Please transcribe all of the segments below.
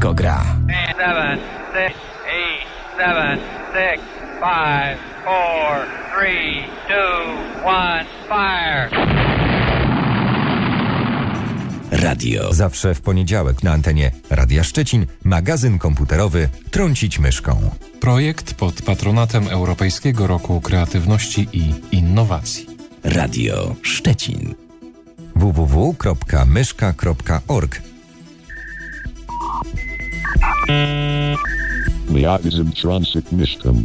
wszystko gra. seven, six, eight, seven, six, five, four, three, two, one, fire. Radio. Zawsze w poniedziałek na antenie Radia Szczecin magazyn komputerowy Trącić myszką. Projekt pod patronatem Europejskiego Roku Kreatywności i Innowacji. Radio Szczecin. www.myszka.org Magazyn Trącić Myszką.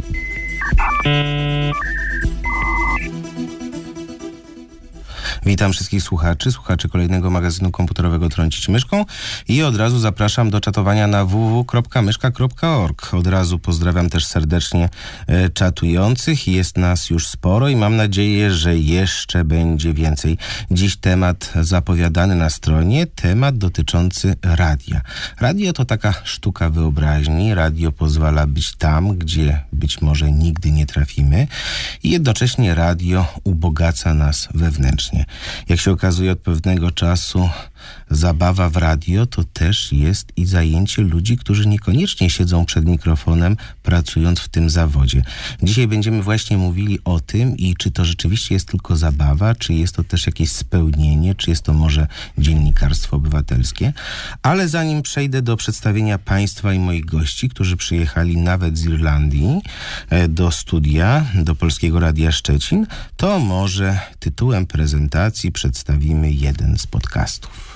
Witam wszystkich słuchaczy, słuchaczy kolejnego magazynu komputerowego Trącić Myszką i od razu zapraszam do czatowania na www.myszka.org. Od razu pozdrawiam też serdecznie e, czatujących. Jest nas już sporo i mam nadzieję, że jeszcze będzie więcej. Dziś temat zapowiadany na stronie, temat dotyczący radia. Radio to taka sztuka wyobraźni. Radio pozwala być tam, gdzie być może nigdy nie trafimy i jednocześnie radio ubogaca nas wewnętrznie. Jak się okazuje od pewnego czasu, zabawa w radio to też jest i zajęcie ludzi, którzy niekoniecznie siedzą przed mikrofonem, pracując w tym zawodzie. Dzisiaj będziemy właśnie mówili o tym i czy to rzeczywiście jest tylko zabawa, czy jest to też jakieś spełnienie, czy jest to może dziennikarstwo obywatelskie. Ale zanim przejdę do przedstawienia Państwa i moich gości, którzy przyjechali nawet z Irlandii e, do studia, do Polskiego Radia Szczecin, to może tytułem prezentacji przedstawimy jeden z podcastów.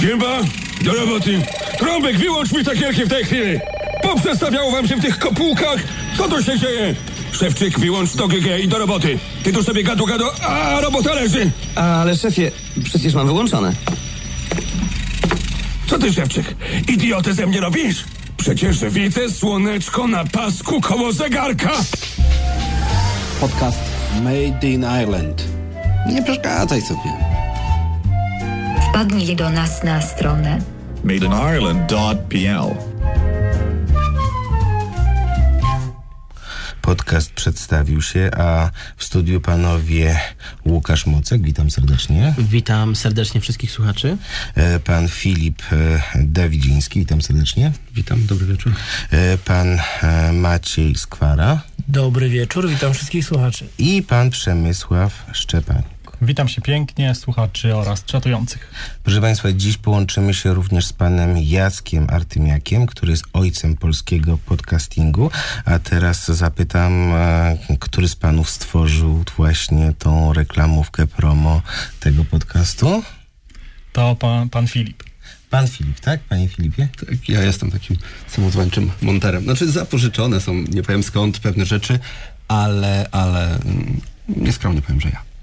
Siemba, do roboty. Trąbek, wyłącz mi takielki w tej chwili. Poprzestawiało wam się w tych kopułkach? Co tu się dzieje? Szewczyk, wyłącz to GG i do roboty. Ty tu sobie gadu gadu, a robota leży. Ale szefie, przecież mam wyłączone. Co ty, Szewczyk? Idiotę ze mnie robisz? Przecież widzę słoneczko na pasku koło zegarka. podcast Made in Ireland. Nie przeszkadzaj sobie. Wpadnij do nas na stronę madeiниreland.pl Podcast przedstawił się, a w studiu panowie Łukasz Mocek, witam serdecznie. Witam serdecznie wszystkich słuchaczy. E, Pan Filip e, Dawidziński, witam serdecznie. Witam, dobry wieczór. E, Pan Maciej Skwara Dobry wieczór, witam wszystkich słuchaczy. i pan Przemysław Szczepan. Witam się pięknie, słuchaczy oraz czatujących. Proszę Państwa, dziś połączymy się również z panem Jackiem Artymiakiem, który jest ojcem polskiego podcastingu. A teraz zapytam, e, który z panów stworzył właśnie tą reklamówkę promo tego podcastu? To pan, pan Filip. Pan Filip, tak? Panie Filipie? Tak, ja jestem takim samozwańczym monterem. Znaczy zapożyczone są, nie powiem skąd, pewne rzeczy, ale, ale mm, nieskromnie powiem, że ja.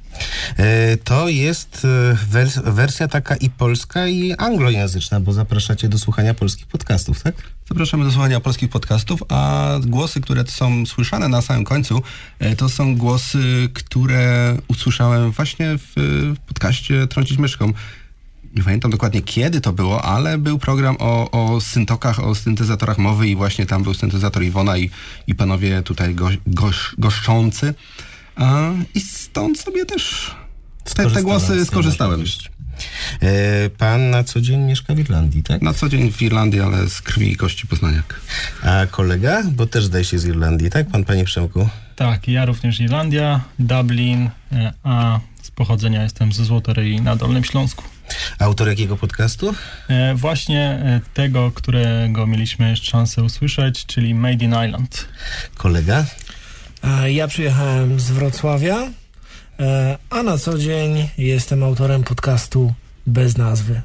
E, To jest e, wers- wersja taka i polska, i anglojęzyczna, bo zapraszacie do słuchania polskich podcastów, tak? Zapraszamy do słuchania polskich podcastów, a głosy, które są słyszane na samym końcu, e, to są głosy, które usłyszałem właśnie w podcaście Trącić Myszką. Nie pamiętam dokładnie kiedy to było, ale był program o, o syntokach, o syntezatorach mowy i właśnie tam był syntezator Iwona i, i panowie tutaj go, goś, goszczący. A, I stąd sobie też te, te głosy skorzystałem. E, Pan na co dzień mieszka w Irlandii, tak? Na co dzień w Irlandii, ale z krwi i kości poznaniak. A kolega? Bo też zdaje się z Irlandii, tak? Pan, panie Przemku? Tak, ja również Irlandia, Dublin, e, a z pochodzenia jestem ze Złotoryi na Dolnym Śląsku. Autor jakiego podcastu? E, Właśnie tego, którego mieliśmy szansę usłyszeć, czyli Made in Island. Kolega? A Ja przyjechałem z Wrocławia, e, a na co dzień jestem autorem podcastu bez nazwy.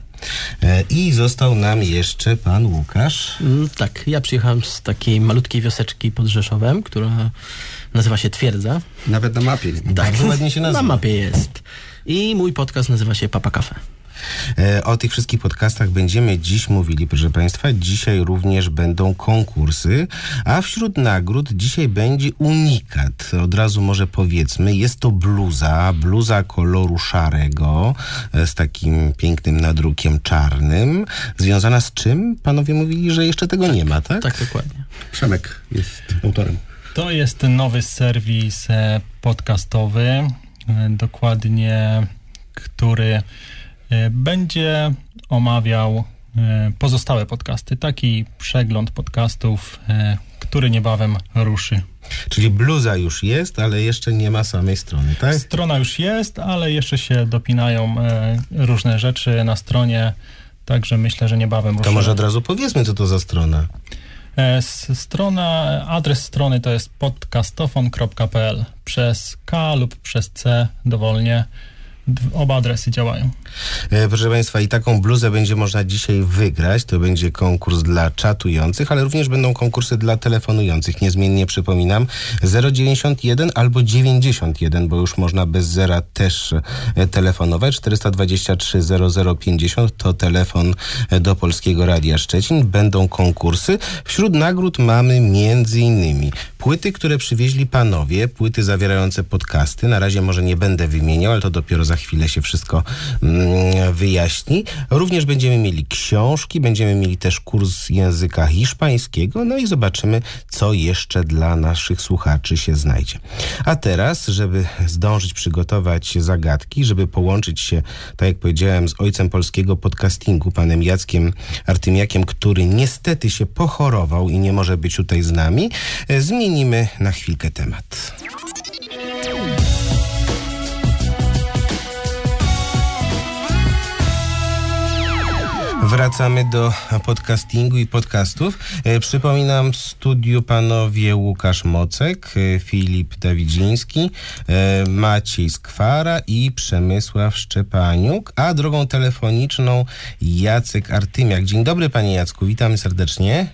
E, I został nam jeszcze pan Łukasz. Mm, Tak, ja przyjechałem z takiej malutkiej wioseczki pod Rzeszowem, która nazywa się Twierdza. Nawet na mapie. Bardzo ładnie się nazywa. Na mapie jest. I mój podcast nazywa się Papa Cafe. E, O tych wszystkich podcastach będziemy dziś mówili, proszę Państwa. Dzisiaj również będą konkursy, a wśród nagród dzisiaj będzie unikat. Od razu może powiedzmy, jest to bluza, bluza koloru szarego e, z takim pięknym nadrukiem czarnym. Związana z czym? Panowie mówili, że jeszcze tego nie ma, tak? Tak, dokładnie. Przemek jest autorem. To jest nowy serwis e, podcastowy, dokładnie, który będzie omawiał e, pozostałe podcasty. Taki przegląd podcastów, e, który niebawem ruszy. Czyli bluza już jest, ale jeszcze nie ma samej strony, tak? Strona już jest, ale jeszcze się dopinają e, różne rzeczy na stronie, także myślę, że niebawem ruszy. To może od razu powiedzmy, co to za strona. E, Strona, adres strony to jest podcastofon.pl przez K lub przez C dowolnie. Oba adresy działają. E, Proszę Państwa, i taką bluzę będzie można dzisiaj wygrać. To będzie konkurs dla czatujących, ale również będą konkursy dla telefonujących. Niezmiennie przypominam 091 albo 91, bo już można bez zera też e, telefonować. 423 0050 to telefon e, do Polskiego Radia Szczecin. Będą konkursy. Wśród nagród mamy między innymi płyty, które przywieźli panowie, płyty zawierające podcasty. Na razie może nie będę wymieniał, ale to dopiero za chwilę się wszystko mm, wyjaśni. Również będziemy mieli książki, będziemy mieli też kurs języka hiszpańskiego, no i zobaczymy, co jeszcze dla naszych słuchaczy się znajdzie. A teraz, żeby zdążyć przygotować zagadki, żeby połączyć się, tak jak powiedziałem, z ojcem polskiego podcastingu, panem Jackiem Artymiakiem, który niestety się pochorował i nie może być tutaj z nami, e, zmienimy na chwilkę temat. Wracamy do podcastingu i podcastów. E, Przypominam w studiu panowie Łukasz Mocek, e, Filip Dawidziński, e, Maciej Skwara i Przemysław Szczepaniuk, a drogą telefoniczną Jacek Artymiak. Dzień dobry panie Jacku, witamy serdecznie.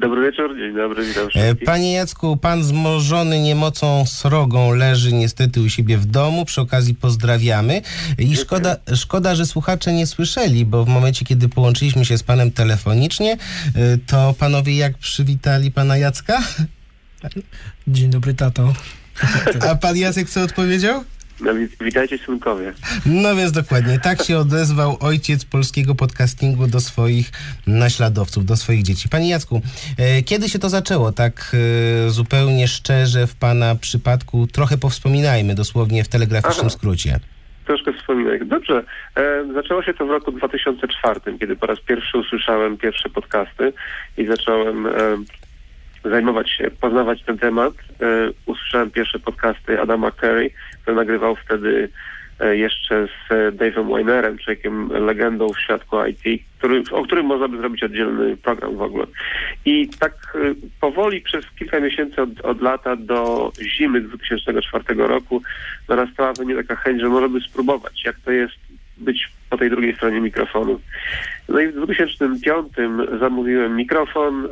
Dobry wieczór, dzień dobry, witam E, wszystkich. Panie Jacku, pan zmożony niemocą srogą leży niestety u siebie w domu. Przy okazji pozdrawiamy. I szkoda, szkoda, że słuchacze nie słyszeli, bo w momencie, kiedy połączyliśmy się z panem telefonicznie, e, to panowie jak przywitali pana Jacka? Dzień dobry, tato. A pan Jacek co odpowiedział? No, wit- witajcie synkowie. No więc dokładnie, tak się odezwał ojciec polskiego podcastingu do swoich naśladowców, do swoich dzieci. Panie Jacku, e, kiedy się to zaczęło? Tak e, zupełnie szczerze w pana przypadku, trochę powspominajmy, dosłownie w telegraficznym Aha. skrócie. Troszkę wspominaj. Dobrze, e, zaczęło się to w roku 2004, kiedy po raz pierwszy usłyszałem pierwsze podcasty i zacząłem e, zajmować się, poznawać ten temat. E, usłyszałem pierwsze podcasty Adama Carey, który nagrywał wtedy e, jeszcze z e, Dave'em Weinerem, człowiekiem legendą w świadku IT, który, o którym można by zrobić oddzielny program w ogóle. I tak e, powoli przez kilka miesięcy od, od lata do zimy 2004 roku narastała we mnie taka chęć, że może by spróbować, jak to jest być po tej drugiej stronie mikrofonu. No i w 2005 zamówiłem mikrofon, e,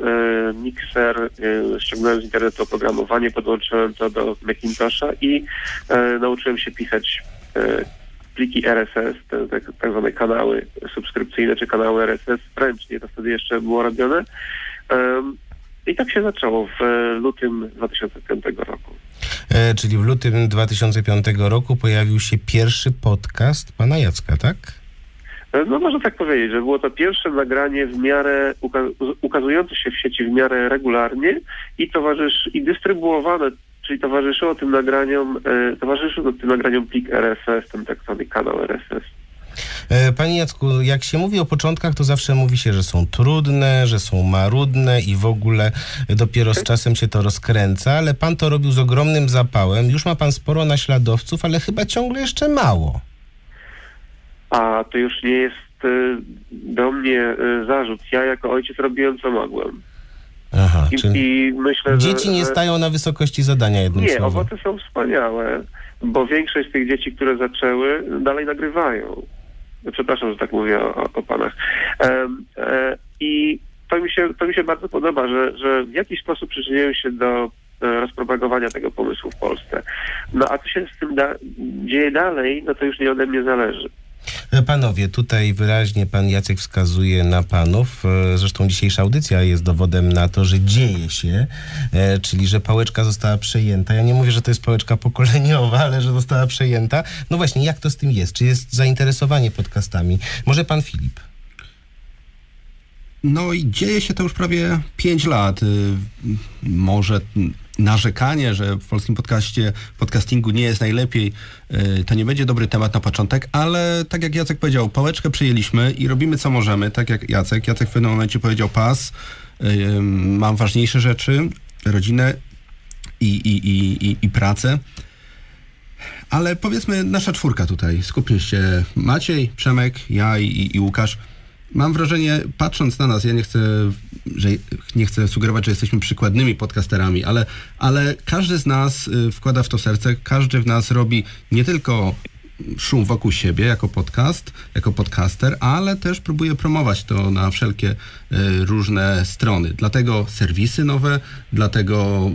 mikser, e, ściągnąłem z internetu oprogramowanie, podłączyłem to do Macintosha i e, nauczyłem się pisać pliki RSS, te, te tak zwane kanały subskrypcyjne czy kanały RSS ręcznie, to wtedy jeszcze było robione. I tak się zaczęło w lutym 2005 roku. E, czyli w lutym 2005 roku pojawił się pierwszy podcast pana Jacka, tak? No można tak powiedzieć, że było to pierwsze nagranie w miarę uka- ukazujące się w sieci w miarę regularnie i towarzysz i dystrybuowane, czyli towarzyszyło tym nagraniom, e, towarzyszył tym nagraniom plik RSS, ten tak zwany kanał RSS. E, Panie Jacku, jak się mówi o początkach, to zawsze mówi się, że są trudne, że są marudne i w ogóle dopiero z czasem się to rozkręca, ale pan to robił z ogromnym zapałem. Już ma pan sporo naśladowców, ale chyba ciągle jeszcze mało. A to już nie jest e, do mnie e, zarzut. Ja jako ojciec robiłem co mogłem. Aha, I, czyli i myślę, że... dzieci nie że- stają na wysokości zadania jednym Nie, słowem. owoce są wspaniałe, bo większość tych dzieci, które zaczęły, dalej nagrywają. Przepraszam, że tak mówię o, o panach. Em, e, I to mi, się, to mi się bardzo podoba, że, że w jakiś sposób przyczyniłem się do e, rozpropagowania tego pomysłu w Polsce. No a co się z tym da- dzieje dalej, no to już nie ode mnie zależy. E, Panowie, tutaj wyraźnie pan Jacek wskazuje na panów. E, Zresztą dzisiejsza audycja jest dowodem na to, że dzieje się, e, czyli że pałeczka została przejęta. Ja nie mówię, że to jest pałeczka pokoleniowa, ale że została przejęta. No właśnie, jak to z tym jest? Czy jest zainteresowanie podcastami? Może pan Filip? No i dzieje się to już prawie 5 lat. Y, Może narzekanie, że w polskim podcaście, podcastingu nie jest najlepiej, y, to nie będzie dobry temat na początek, ale tak jak Jacek powiedział, pałeczkę przyjęliśmy i robimy co możemy, tak jak Jacek. Jacek w pewnym momencie powiedział pas, y, mam ważniejsze rzeczy, rodzinę i, i, i, i, i pracę. Ale powiedzmy nasza czwórka tutaj, skupmy się Maciej, Przemek, ja i, i Łukasz. Mam wrażenie, patrząc na nas, ja nie chcę, że, nie chcę sugerować, że jesteśmy przykładnymi podcasterami, ale, ale każdy z nas y, wkłada w to serce, każdy w nas robi nie tylko szum wokół siebie jako podcast, jako podcaster, ale też próbuje promować to na wszelkie y, różne strony. Dlatego serwisy nowe, dlatego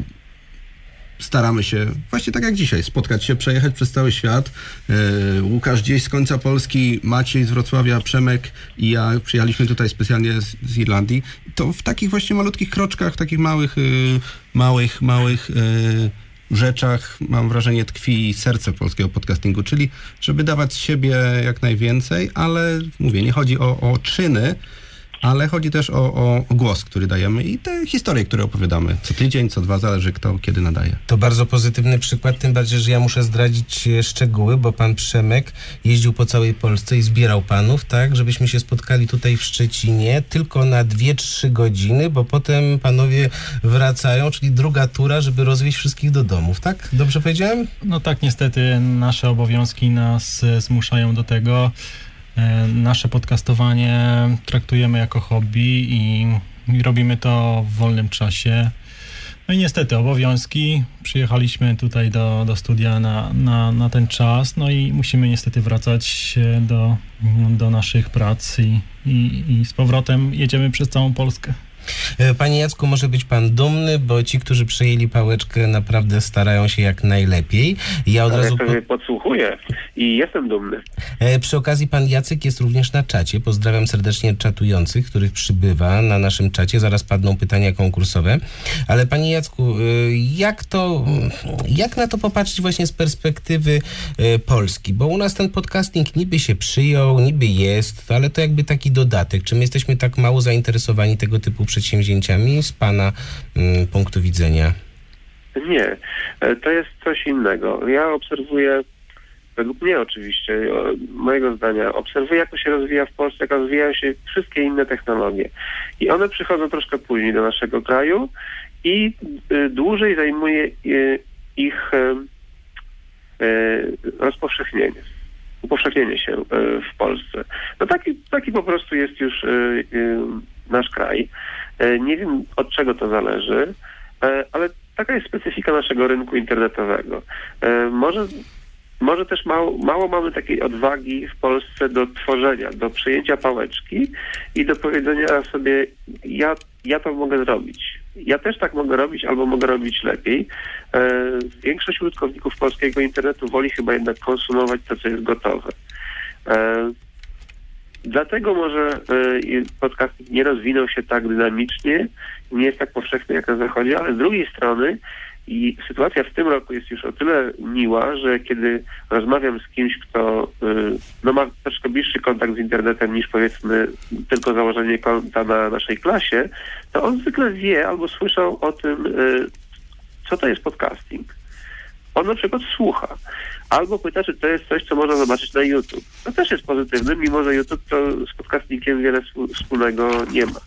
staramy się, właśnie tak jak dzisiaj, spotkać się, przejechać przez cały świat. Yy, Łukasz gdzieś z końca Polski, Maciej z Wrocławia, Przemek i ja przyjechaliśmy tutaj specjalnie z, z Irlandii. To w takich właśnie malutkich kroczkach, takich małych, yy, małych, małych yy, rzeczach, mam wrażenie, tkwi serce polskiego podcastingu, czyli żeby dawać siebie jak najwięcej, ale mówię, nie chodzi o, o czyny, ale chodzi też o, o, głos, który dajemy i te historie, które opowiadamy co tydzień, co dwa, zależy kto kiedy nadaje. To bardzo pozytywny przykład, tym bardziej, że ja muszę zdradzić e, szczegóły, bo pan Przemek jeździł po całej Polsce i zbierał panów, tak, żebyśmy się spotkali tutaj w Szczecinie tylko na 2-3 godziny, bo potem panowie wracają, czyli druga tura, żeby rozwieźć wszystkich do domów, tak? Dobrze powiedziałem? No tak, niestety nasze obowiązki nas e, zmuszają do tego. E, nasze podcastowanie traktujemy jako hobby i, i, robimy to w wolnym czasie. No i niestety obowiązki. Przyjechaliśmy tutaj do, do studia na, na, na ten czas, no i musimy niestety wracać do, do naszych prac i, i, i z powrotem jedziemy przez całą Polskę. E, panie Jacku, może być pan dumny, bo ci, którzy przejęli pałeczkę, naprawdę starają się jak najlepiej. Ja od Ale razu. Po... podsłuchuję i jestem dumny. E, przy okazji, pan Jacek jest również na czacie. Pozdrawiam serdecznie czatujących, których przybywa na naszym czacie. Zaraz padną pytania konkursowe. Ale panie Jacku, e, jak to, jak na to popatrzeć właśnie z perspektywy Polski? Bo u nas ten podcasting niby się przyjął, niby jest, ale to jakby taki dodatek. Czym jesteśmy tak mało zainteresowani tego typu przedsięwzięciami? Przedsięwzięciami z Pana mm, punktu widzenia? Nie, e, to jest coś innego. Ja obserwuję, według mnie oczywiście, mojego zdania, obserwuję, jak to się rozwija w Polsce, jak rozwijają się wszystkie inne technologie. I one przychodzą troszkę później do naszego kraju i y, dłużej zajmuje y, ich y, rozpowszechnienie upowszechnienie się w Polsce. No taki, taki po prostu jest już nasz kraj. E, nie wiem od czego to zależy, e, ale taka jest specyfika naszego rynku internetowego. E, może, może też mało, mało mamy takiej odwagi w Polsce do tworzenia, do przyjęcia pałeczki i do powiedzenia sobie, ja, ja to mogę zrobić. Ja też tak mogę robić, albo mogę robić lepiej. Większość użytkowników polskiego internetu woli chyba jednak konsumować to, co jest gotowe. Dlatego może y, podcasting nie rozwinął się tak dynamicznie, nie jest tak powszechny jak na zachodzie, ale z drugiej strony i sytuacja w tym roku jest już o tyle miła, że kiedy rozmawiam z kimś, kto y, no, ma troszkę bliższy kontakt z internetem niż powiedzmy tylko założenie konta na naszej klasie, to on zwykle wie albo słyszał o tym, y, co to jest podcasting. On na przykład słucha. Albo pyta, czy to jest coś, co można zobaczyć na YouTube. To też jest pozytywne, mimo że YouTube to z podcastnikiem wiele wspólnego nie ma.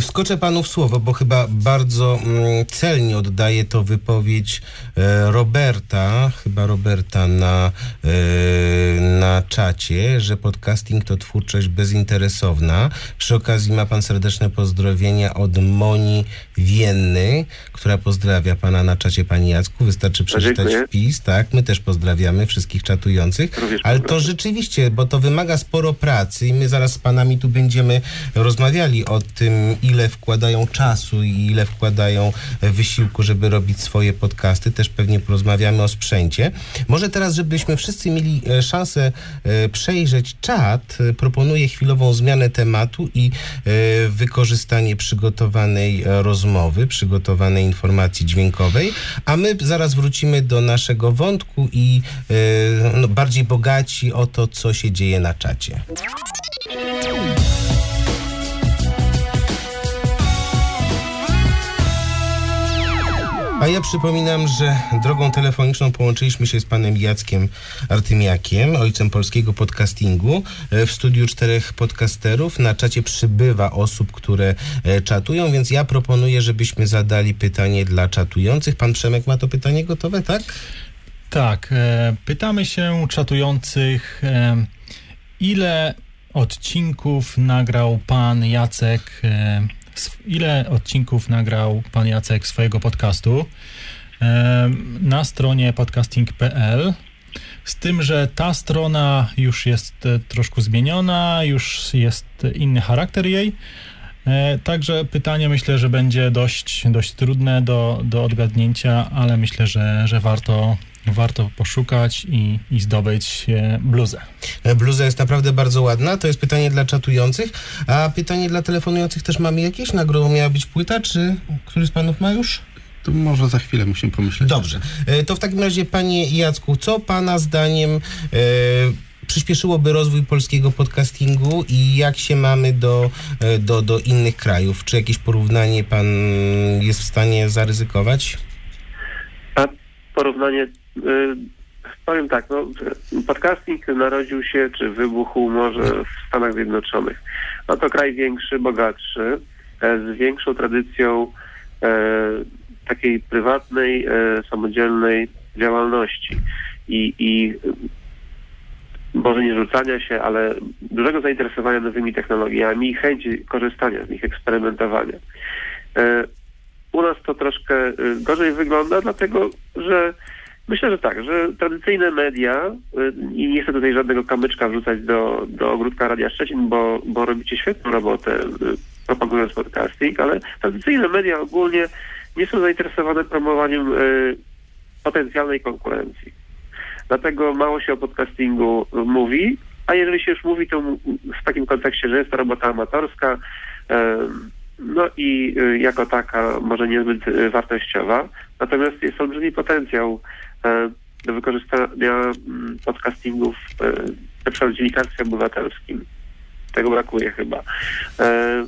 Wskoczę panu w słowo, bo chyba bardzo mm, celnie oddaje to wypowiedź e, Roberta, chyba Roberta na, e, na czacie, że podcasting to twórczość bezinteresowna. Przy okazji ma pan serdeczne pozdrowienia od Moni Wienny, która pozdrawia pana na czacie, pani Jacku. Wystarczy przeczytać Dziękuję. wpis, tak? My też pozdrawiamy wszystkich czatujących. Również Ale to rzeczywiście, bo to wymaga sporo pracy i my zaraz z panami tu będziemy rozmawiali o tym, ile wkładają czasu i ile wkładają wysiłku, żeby robić swoje podcasty. Też pewnie porozmawiamy o sprzęcie. Może teraz, żebyśmy wszyscy mieli e, szansę e, przejrzeć czat, e, proponuję chwilową zmianę tematu i wykorzystanie przygotowanej rozmowy, przygotowanej informacji dźwiękowej, a my zaraz wrócimy do naszego wątku i no, bardziej bogaci o to, co się dzieje na czacie. A ja przypominam, że drogą telefoniczną połączyliśmy się z panem Jackiem Artymiakiem, ojcem polskiego podcastingu. E, W studiu czterech podcasterów. Na czacie przybywa osób, które e, czatują, więc ja proponuję, żebyśmy zadali pytanie dla czatujących. Pan Przemek ma to pytanie gotowe, tak? Tak, e, pytamy się czatujących, e, ile odcinków nagrał pan Jacek, e, ile odcinków nagrał pan Jacek swojego podcastu na stronie podcasting.pl. Z tym, że ta strona już jest e, troszkę zmieniona, już jest inny charakter jej. E, Także pytanie myślę, że będzie dość, dość trudne do, do odgadnięcia, ale myślę, że, że warto, warto poszukać i, i zdobyć e, bluzę. E, Bluza jest naprawdę bardzo ładna. To jest pytanie dla czatujących. A pytanie dla telefonujących też mamy jakieś? Na grubą miała być płyta, czy któryś z panów ma już? To może za chwilę musimy pomyśleć. Dobrze. E, To w takim razie, panie Jacku, co pana zdaniem e, przyspieszyłoby rozwój polskiego podcastingu i jak się mamy do, do, do innych krajów? Czy jakieś porównanie pan jest w stanie zaryzykować? A porównanie, powiem tak, no, podcasting narodził się, czy wybuchł może w Stanach Zjednoczonych. No to kraj większy, bogatszy, e, z większą tradycją e, takiej prywatnej, e, samodzielnej działalności. I, i y, może nie rzucania się, ale dużego zainteresowania nowymi technologiami i chęci korzystania z nich, eksperymentowania. E, u nas to troszkę y, gorzej wygląda, dlatego że myślę, że tak, że tradycyjne media, y, i nie chcę tutaj żadnego kamyczka wrzucać do, do ogródka Radia Szczecin, bo, bo robicie świetną robotę y, propagując podcasting, ale tradycyjne media ogólnie nie są zainteresowane promowaniem y, potencjalnej konkurencji. Dlatego mało się o podcastingu y, mówi, a jeżeli się już mówi, to w takim kontekście, że jest to robota amatorska, em, no i y, jako taka może niezbyt y, wartościowa, natomiast jest olbrzymi potencjał do wykorzystania mm, podcastingów e, przykład w dziennikarstwie obywatelskim. Tego brakuje chyba. E,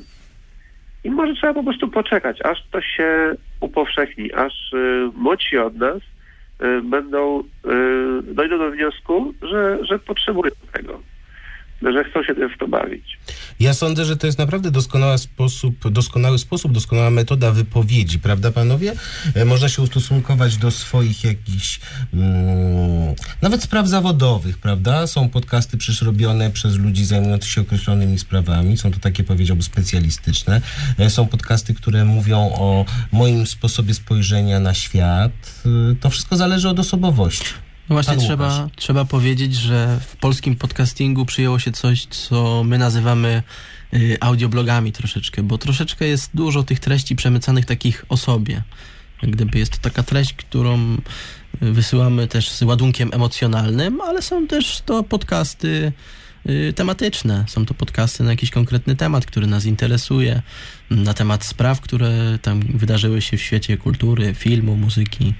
I może trzeba po prostu poczekać, aż to się upowszechni, aż y, młodsi od nas będą, dojdą do wniosku, że, że potrzebują tego, że chcą się w to bawić. Ja sądzę, że to jest naprawdę doskonały sposób, doskonały sposób, doskonała metoda wypowiedzi, prawda panowie? E, Można się ustosunkować do swoich jakichś mm, nawet spraw zawodowych, prawda? Są podcasty przecież robione przez ludzi zajmujących się określonymi sprawami, są to takie powiedziałbym specjalistyczne. E, Są podcasty, które mówią o moim sposobie spojrzenia na świat. E, To wszystko zależy od osobowości. Właśnie trzeba, trzeba powiedzieć, że w polskim podcastingu przyjęło się coś, co my nazywamy y, audioblogami troszeczkę, bo troszeczkę jest dużo tych treści przemycanych takich o sobie. Jak gdyby jest to taka treść, którą y, wysyłamy też z ładunkiem emocjonalnym, ale są też to podcasty y, tematyczne. Są to podcasty na jakiś konkretny temat, który nas interesuje, na temat spraw, które tam wydarzyły się w świecie kultury, filmu, muzyki.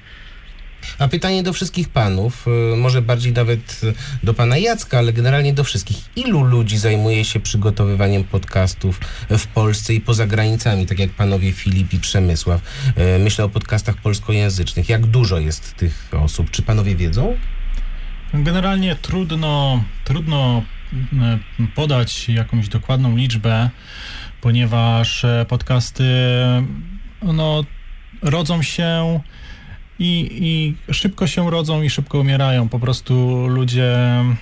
A pytanie do wszystkich panów, y, może bardziej nawet y, do pana Jacka, ale generalnie do wszystkich. Ilu ludzi zajmuje się przygotowywaniem podcastów w Polsce i poza granicami, tak jak panowie Filip i Przemysław? Y, Myślę o podcastach polskojęzycznych. Jak dużo jest tych osób? Czy panowie wiedzą? Generalnie trudno, trudno e, podać jakąś dokładną liczbę, ponieważ podcasty no, rodzą się i, i szybko się rodzą i szybko umierają. Po prostu ludzie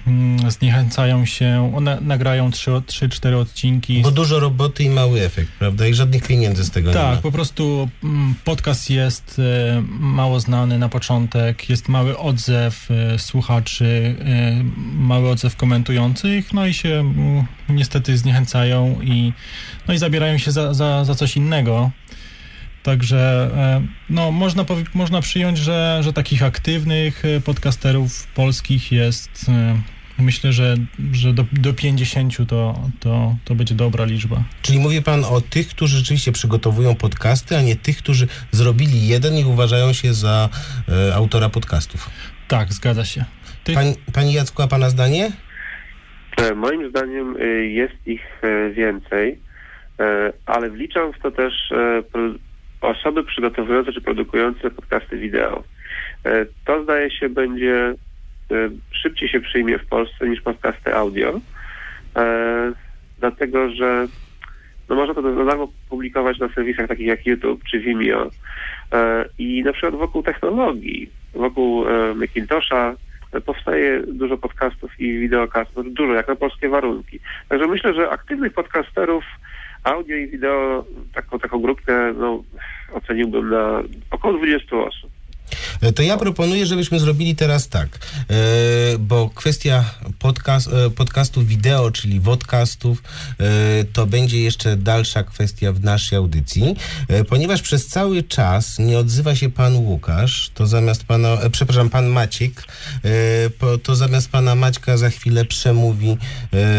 mm, zniechęcają się, one nagrają 3-4 odcinki. Bo dużo roboty i mały efekt, prawda? I żadnych pieniędzy z tego nie Tak, ma. po prostu mm, podcast jest e, mało znany na początek, jest mały odzew e, słuchaczy, e, mały odzew komentujących, no i się mm, niestety zniechęcają i, no i zabierają się za, za, za coś innego. Także e, no, można, można przyjąć, że, że takich aktywnych e, podcasterów polskich jest e, myślę, że, że do, do 50 to, to, to będzie dobra liczba. Czyli mówi pan o tych, którzy rzeczywiście przygotowują podcasty, a nie tych, którzy zrobili jeden i uważają się za e, autora podcastów. Tak, zgadza się. Ty... Pani, pani Jacku, a pana zdanie? Moim zdaniem jest ich więcej, ale wliczam w to też osoby przygotowujące czy produkujące podcasty wideo. E, To zdaje się będzie e, szybciej się przyjmie w Polsce niż podcasty audio, e, dlatego że no można to za darmo publikować na serwisach takich jak YouTube czy Vimeo i na przykład wokół technologii, wokół Macintosha powstaje dużo podcastów i wideokastów, dużo jak na polskie warunki. Także myślę, że aktywnych podcasterów audio i wideo, taką, taką grupkę no, oceniłbym na około 20 osób. E, To ja proponuję, żebyśmy zrobili teraz tak, e, bo kwestia podcast, e, podcastów wideo, czyli wodcastów, to będzie jeszcze dalsza kwestia w naszej audycji, ponieważ przez cały czas nie odzywa się pan Łukasz, to zamiast pana, przepraszam, pan Maciek, to zamiast pana Maćka za chwilę przemówi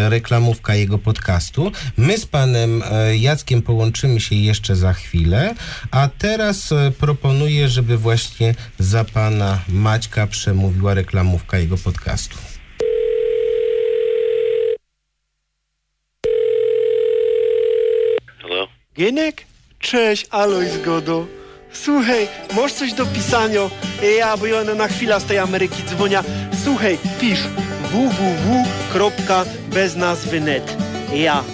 reklamówka jego podcastu. My z panem Jackiem połączymy się jeszcze za chwilę, a teraz proponuję, żeby właśnie za pana Maćka przemówiła reklamówka jego podcastu. Gienek? Cześć, Aloj Zgodo. Słuchaj, masz coś do pisania? Ja, bo ja na chwilę z tej Ameryki dzwonia. Słuchaj, pisz www.beznazwy.net Ja.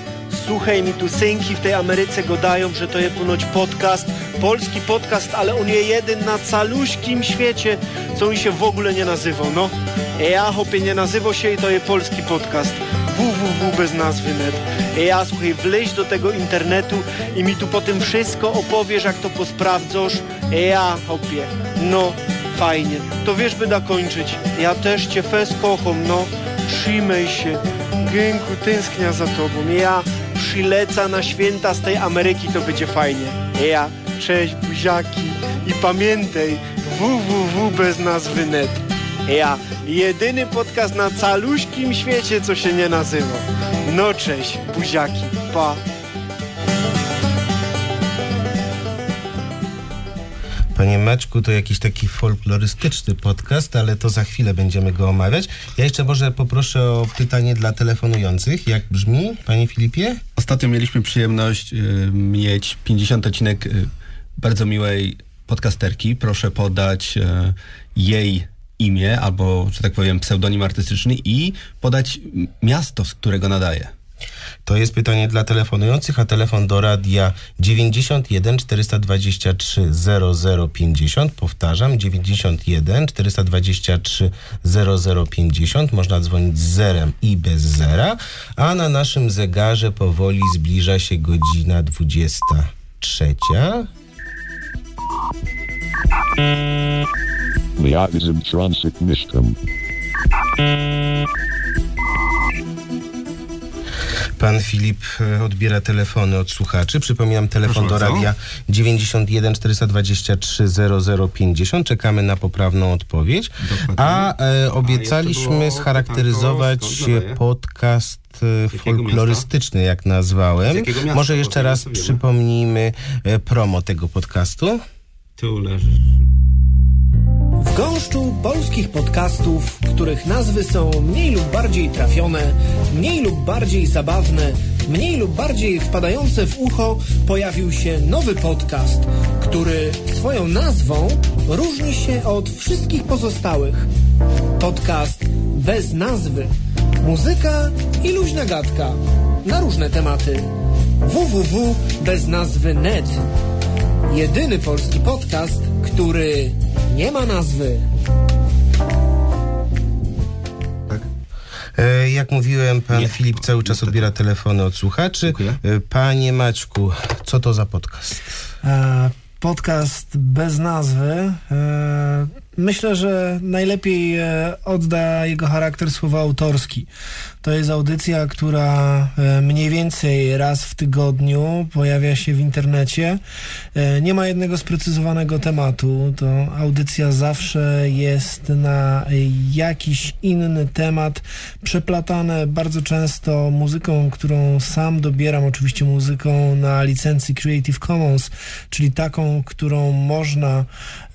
Słuchaj, mi tu synki w tej Ameryce godają, że to jest ponoć podcast, polski podcast, ale on jest jeden na caluśkim świecie, co on się w ogóle nie nazywał, no. Ja, hopie, nie nazywał się i to jest polski podcast www.beznazwy.net Ja, słuchaj, wleź do tego internetu i mi tu po tym wszystko opowiesz, jak to posprawdzasz. Ja, hopie, no, fajnie. To wiesz, by da kończyć. Ja też cię fes kocham, no. Trzymaj się. Gęku, tęsknia za tobą. Ja przyleca na święta z tej Ameryki, to będzie fajnie. Ja, cześć buziaki. I pamiętaj, www.beznazwy.net Ja, jedyny podcast na caluśkim świecie, co się nie nazywa. No cześć, buziaki, pa. Panie to jakiś taki folklorystyczny podcast, ale to za chwilę będziemy go omawiać. Ja jeszcze może poproszę o pytanie dla telefonujących. Jak brzmi, panie Filipie? Ostatnio mieliśmy przyjemność y, mieć 50 odcinek y, bardzo miłej podcasterki. Proszę podać y, jej imię albo, że tak powiem, pseudonim artystyczny i podać miasto, z którego nadaje. To jest pytanie dla telefonujących, a telefon do radia 91 423 0050. Powtarzam, 91 423 0050. Można dzwonić z zerem i bez zera, a na naszym zegarze powoli zbliża się godzina 23. Magazyn Transit Mishcom. Pan Filip e, odbiera telefony od słuchaczy. Przypominam, telefon Proszę do bardzo. radia 91 423 0050. Czekamy na poprawną odpowiedź. A e, obiecaliśmy było scharakteryzować pytanko, podcast e, folklorystyczny, jak nazwałem. Może jeszcze raz przypomnijmy e, promo tego podcastu. Tu leżysz. W gąszczu polskich podcastów, których nazwy są mniej lub bardziej trafione, mniej lub bardziej zabawne, mniej lub bardziej wpadające w ucho, pojawił się nowy podcast, który swoją nazwą różni się od wszystkich pozostałych. Podcast bez nazwy. Muzyka i luźna gadka na różne tematy. www.beznazwy.net Jedyny polski podcast, który nie ma nazwy. E, Jak mówiłem, pan Filip cały czas odbiera telefony od słuchaczy. E, Panie Maćku, co to za podcast? E, podcast bez nazwy. E, myślę, że najlepiej e, odda jego charakter słowa autorski. To jest audycja, która e, mniej więcej raz w tygodniu pojawia się w internecie. E, Nie ma jednego sprecyzowanego tematu. To audycja zawsze jest na jakiś inny temat, przeplatane bardzo często muzyką, którą sam dobieram, oczywiście muzyką na licencji Creative Commons, czyli taką, którą można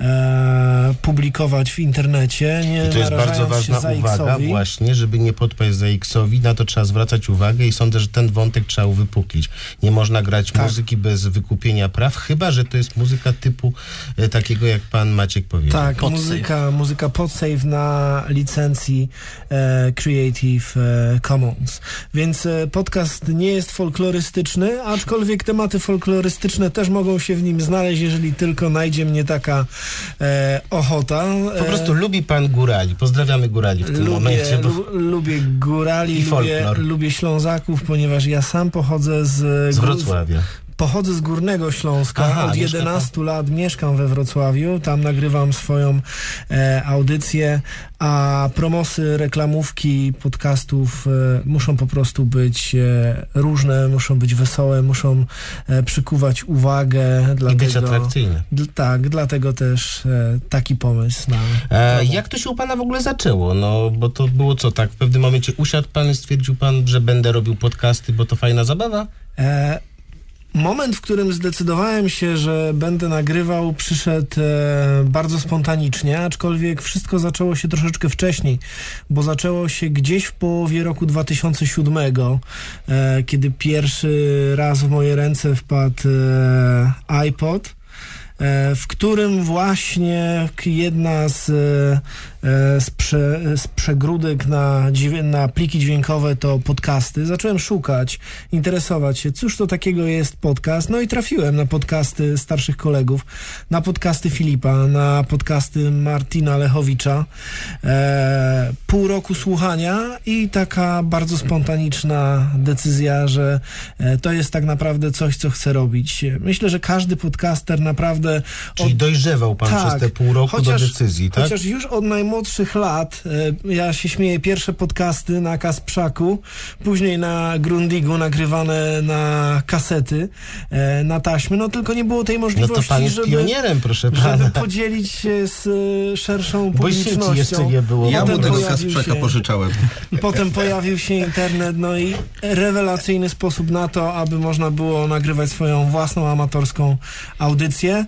e, publikować w internecie, nie I to jest bardzo ważna uwaga właśnie, żeby nie podpaść za X-owi, na to trzeba zwracać uwagę i sądzę, że ten wątek trzeba uwypuklić. Nie można grać Tak. muzyki bez wykupienia praw, chyba, że to jest muzyka typu e, takiego, jak pan Maciek powiedział. Tak, muzyka, muzyka podsave na licencji e, Creative e, Commons. Więc e, podcast nie jest folklorystyczny, aczkolwiek tematy folklorystyczne też mogą się w nim znaleźć, jeżeli tylko najdzie mnie taka e, ochota. Po prostu lubi pan górali. Pozdrawiamy górali w tym Lubię, momencie. Bo... lu, lubię górali, I lubię, lubię Ślązaków, ponieważ ja sam pochodzę z, Z Wrocławia. Pochodzę z Górnego Śląska. Aha, Od mieszka 11 lat mieszkam we Wrocławiu. Tam nagrywam swoją e, audycję, a promosy, reklamówki podcastów e, muszą po prostu być e, różne, muszą być wesołe, muszą e, przykuwać uwagę. Dlatego, być atrakcyjne. Tak, dlatego też e, taki pomysł na E, jak to się u pana w ogóle zaczęło? No, bo to było co, tak? W pewnym momencie usiadł pan i stwierdził pan, że będę robił podcasty, bo to fajna zabawa? Moment, w którym zdecydowałem się, że będę nagrywał, przyszedł e, bardzo spontanicznie, aczkolwiek wszystko zaczęło się troszeczkę wcześniej, bo zaczęło się gdzieś w połowie roku 2007, e, kiedy pierwszy raz w moje ręce wpadł e, iPod. e, W którym właśnie jedna z, e, z, prze, z przegródek na, na pliki dźwiękowe to podcasty. Zacząłem szukać, interesować się, cóż to takiego jest podcast. No i trafiłem na podcasty starszych kolegów, na podcasty Filipa, na podcasty Martina Lechowicza. E, pół roku słuchania i taka bardzo spontaniczna decyzja, że e, to jest tak naprawdę coś, co chcę robić. Myślę, że każdy podcaster naprawdę... Czyli dojrzewał pan przez te pół roku do decyzji, tak? Chociaż już od najmłodszych lat, e, ja się śmieję, pierwsze podcasty na Kasprzaku, później na Grundigu nagrywane na kasety, e, na taśmy, no tylko nie było tej No możliwości, to pan jest żeby, pionierem, proszę pana. żeby podzielić się z e, szerszą Bo publicznością. jeszcze nie było. Ja mu tego Kasprzaka się- pożyczałem. Potem pojawił się internet, no i rewelacyjny sposób na to, aby można było nagrywać swoją własną amatorską audycję.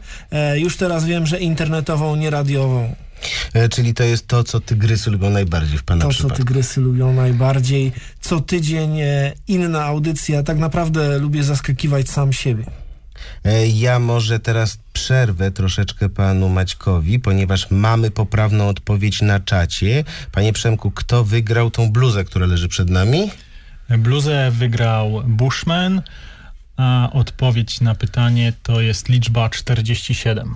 Już teraz wiem, że internetową, nie radiową. E, czyli to jest to, co tygrysy lubią najbardziej w pana To, co przypadku. tygrysy lubią najbardziej. Co tydzień e, inna audycja. Tak naprawdę lubię zaskakiwać sam siebie. E, Ja może teraz przerwę troszeczkę panu Maćkowi, ponieważ mamy poprawną odpowiedź na czacie. Panie Przemku, kto wygrał tą bluzę, która leży przed nami? Bluzę wygrał Bushman, a odpowiedź na pytanie to jest liczba 47.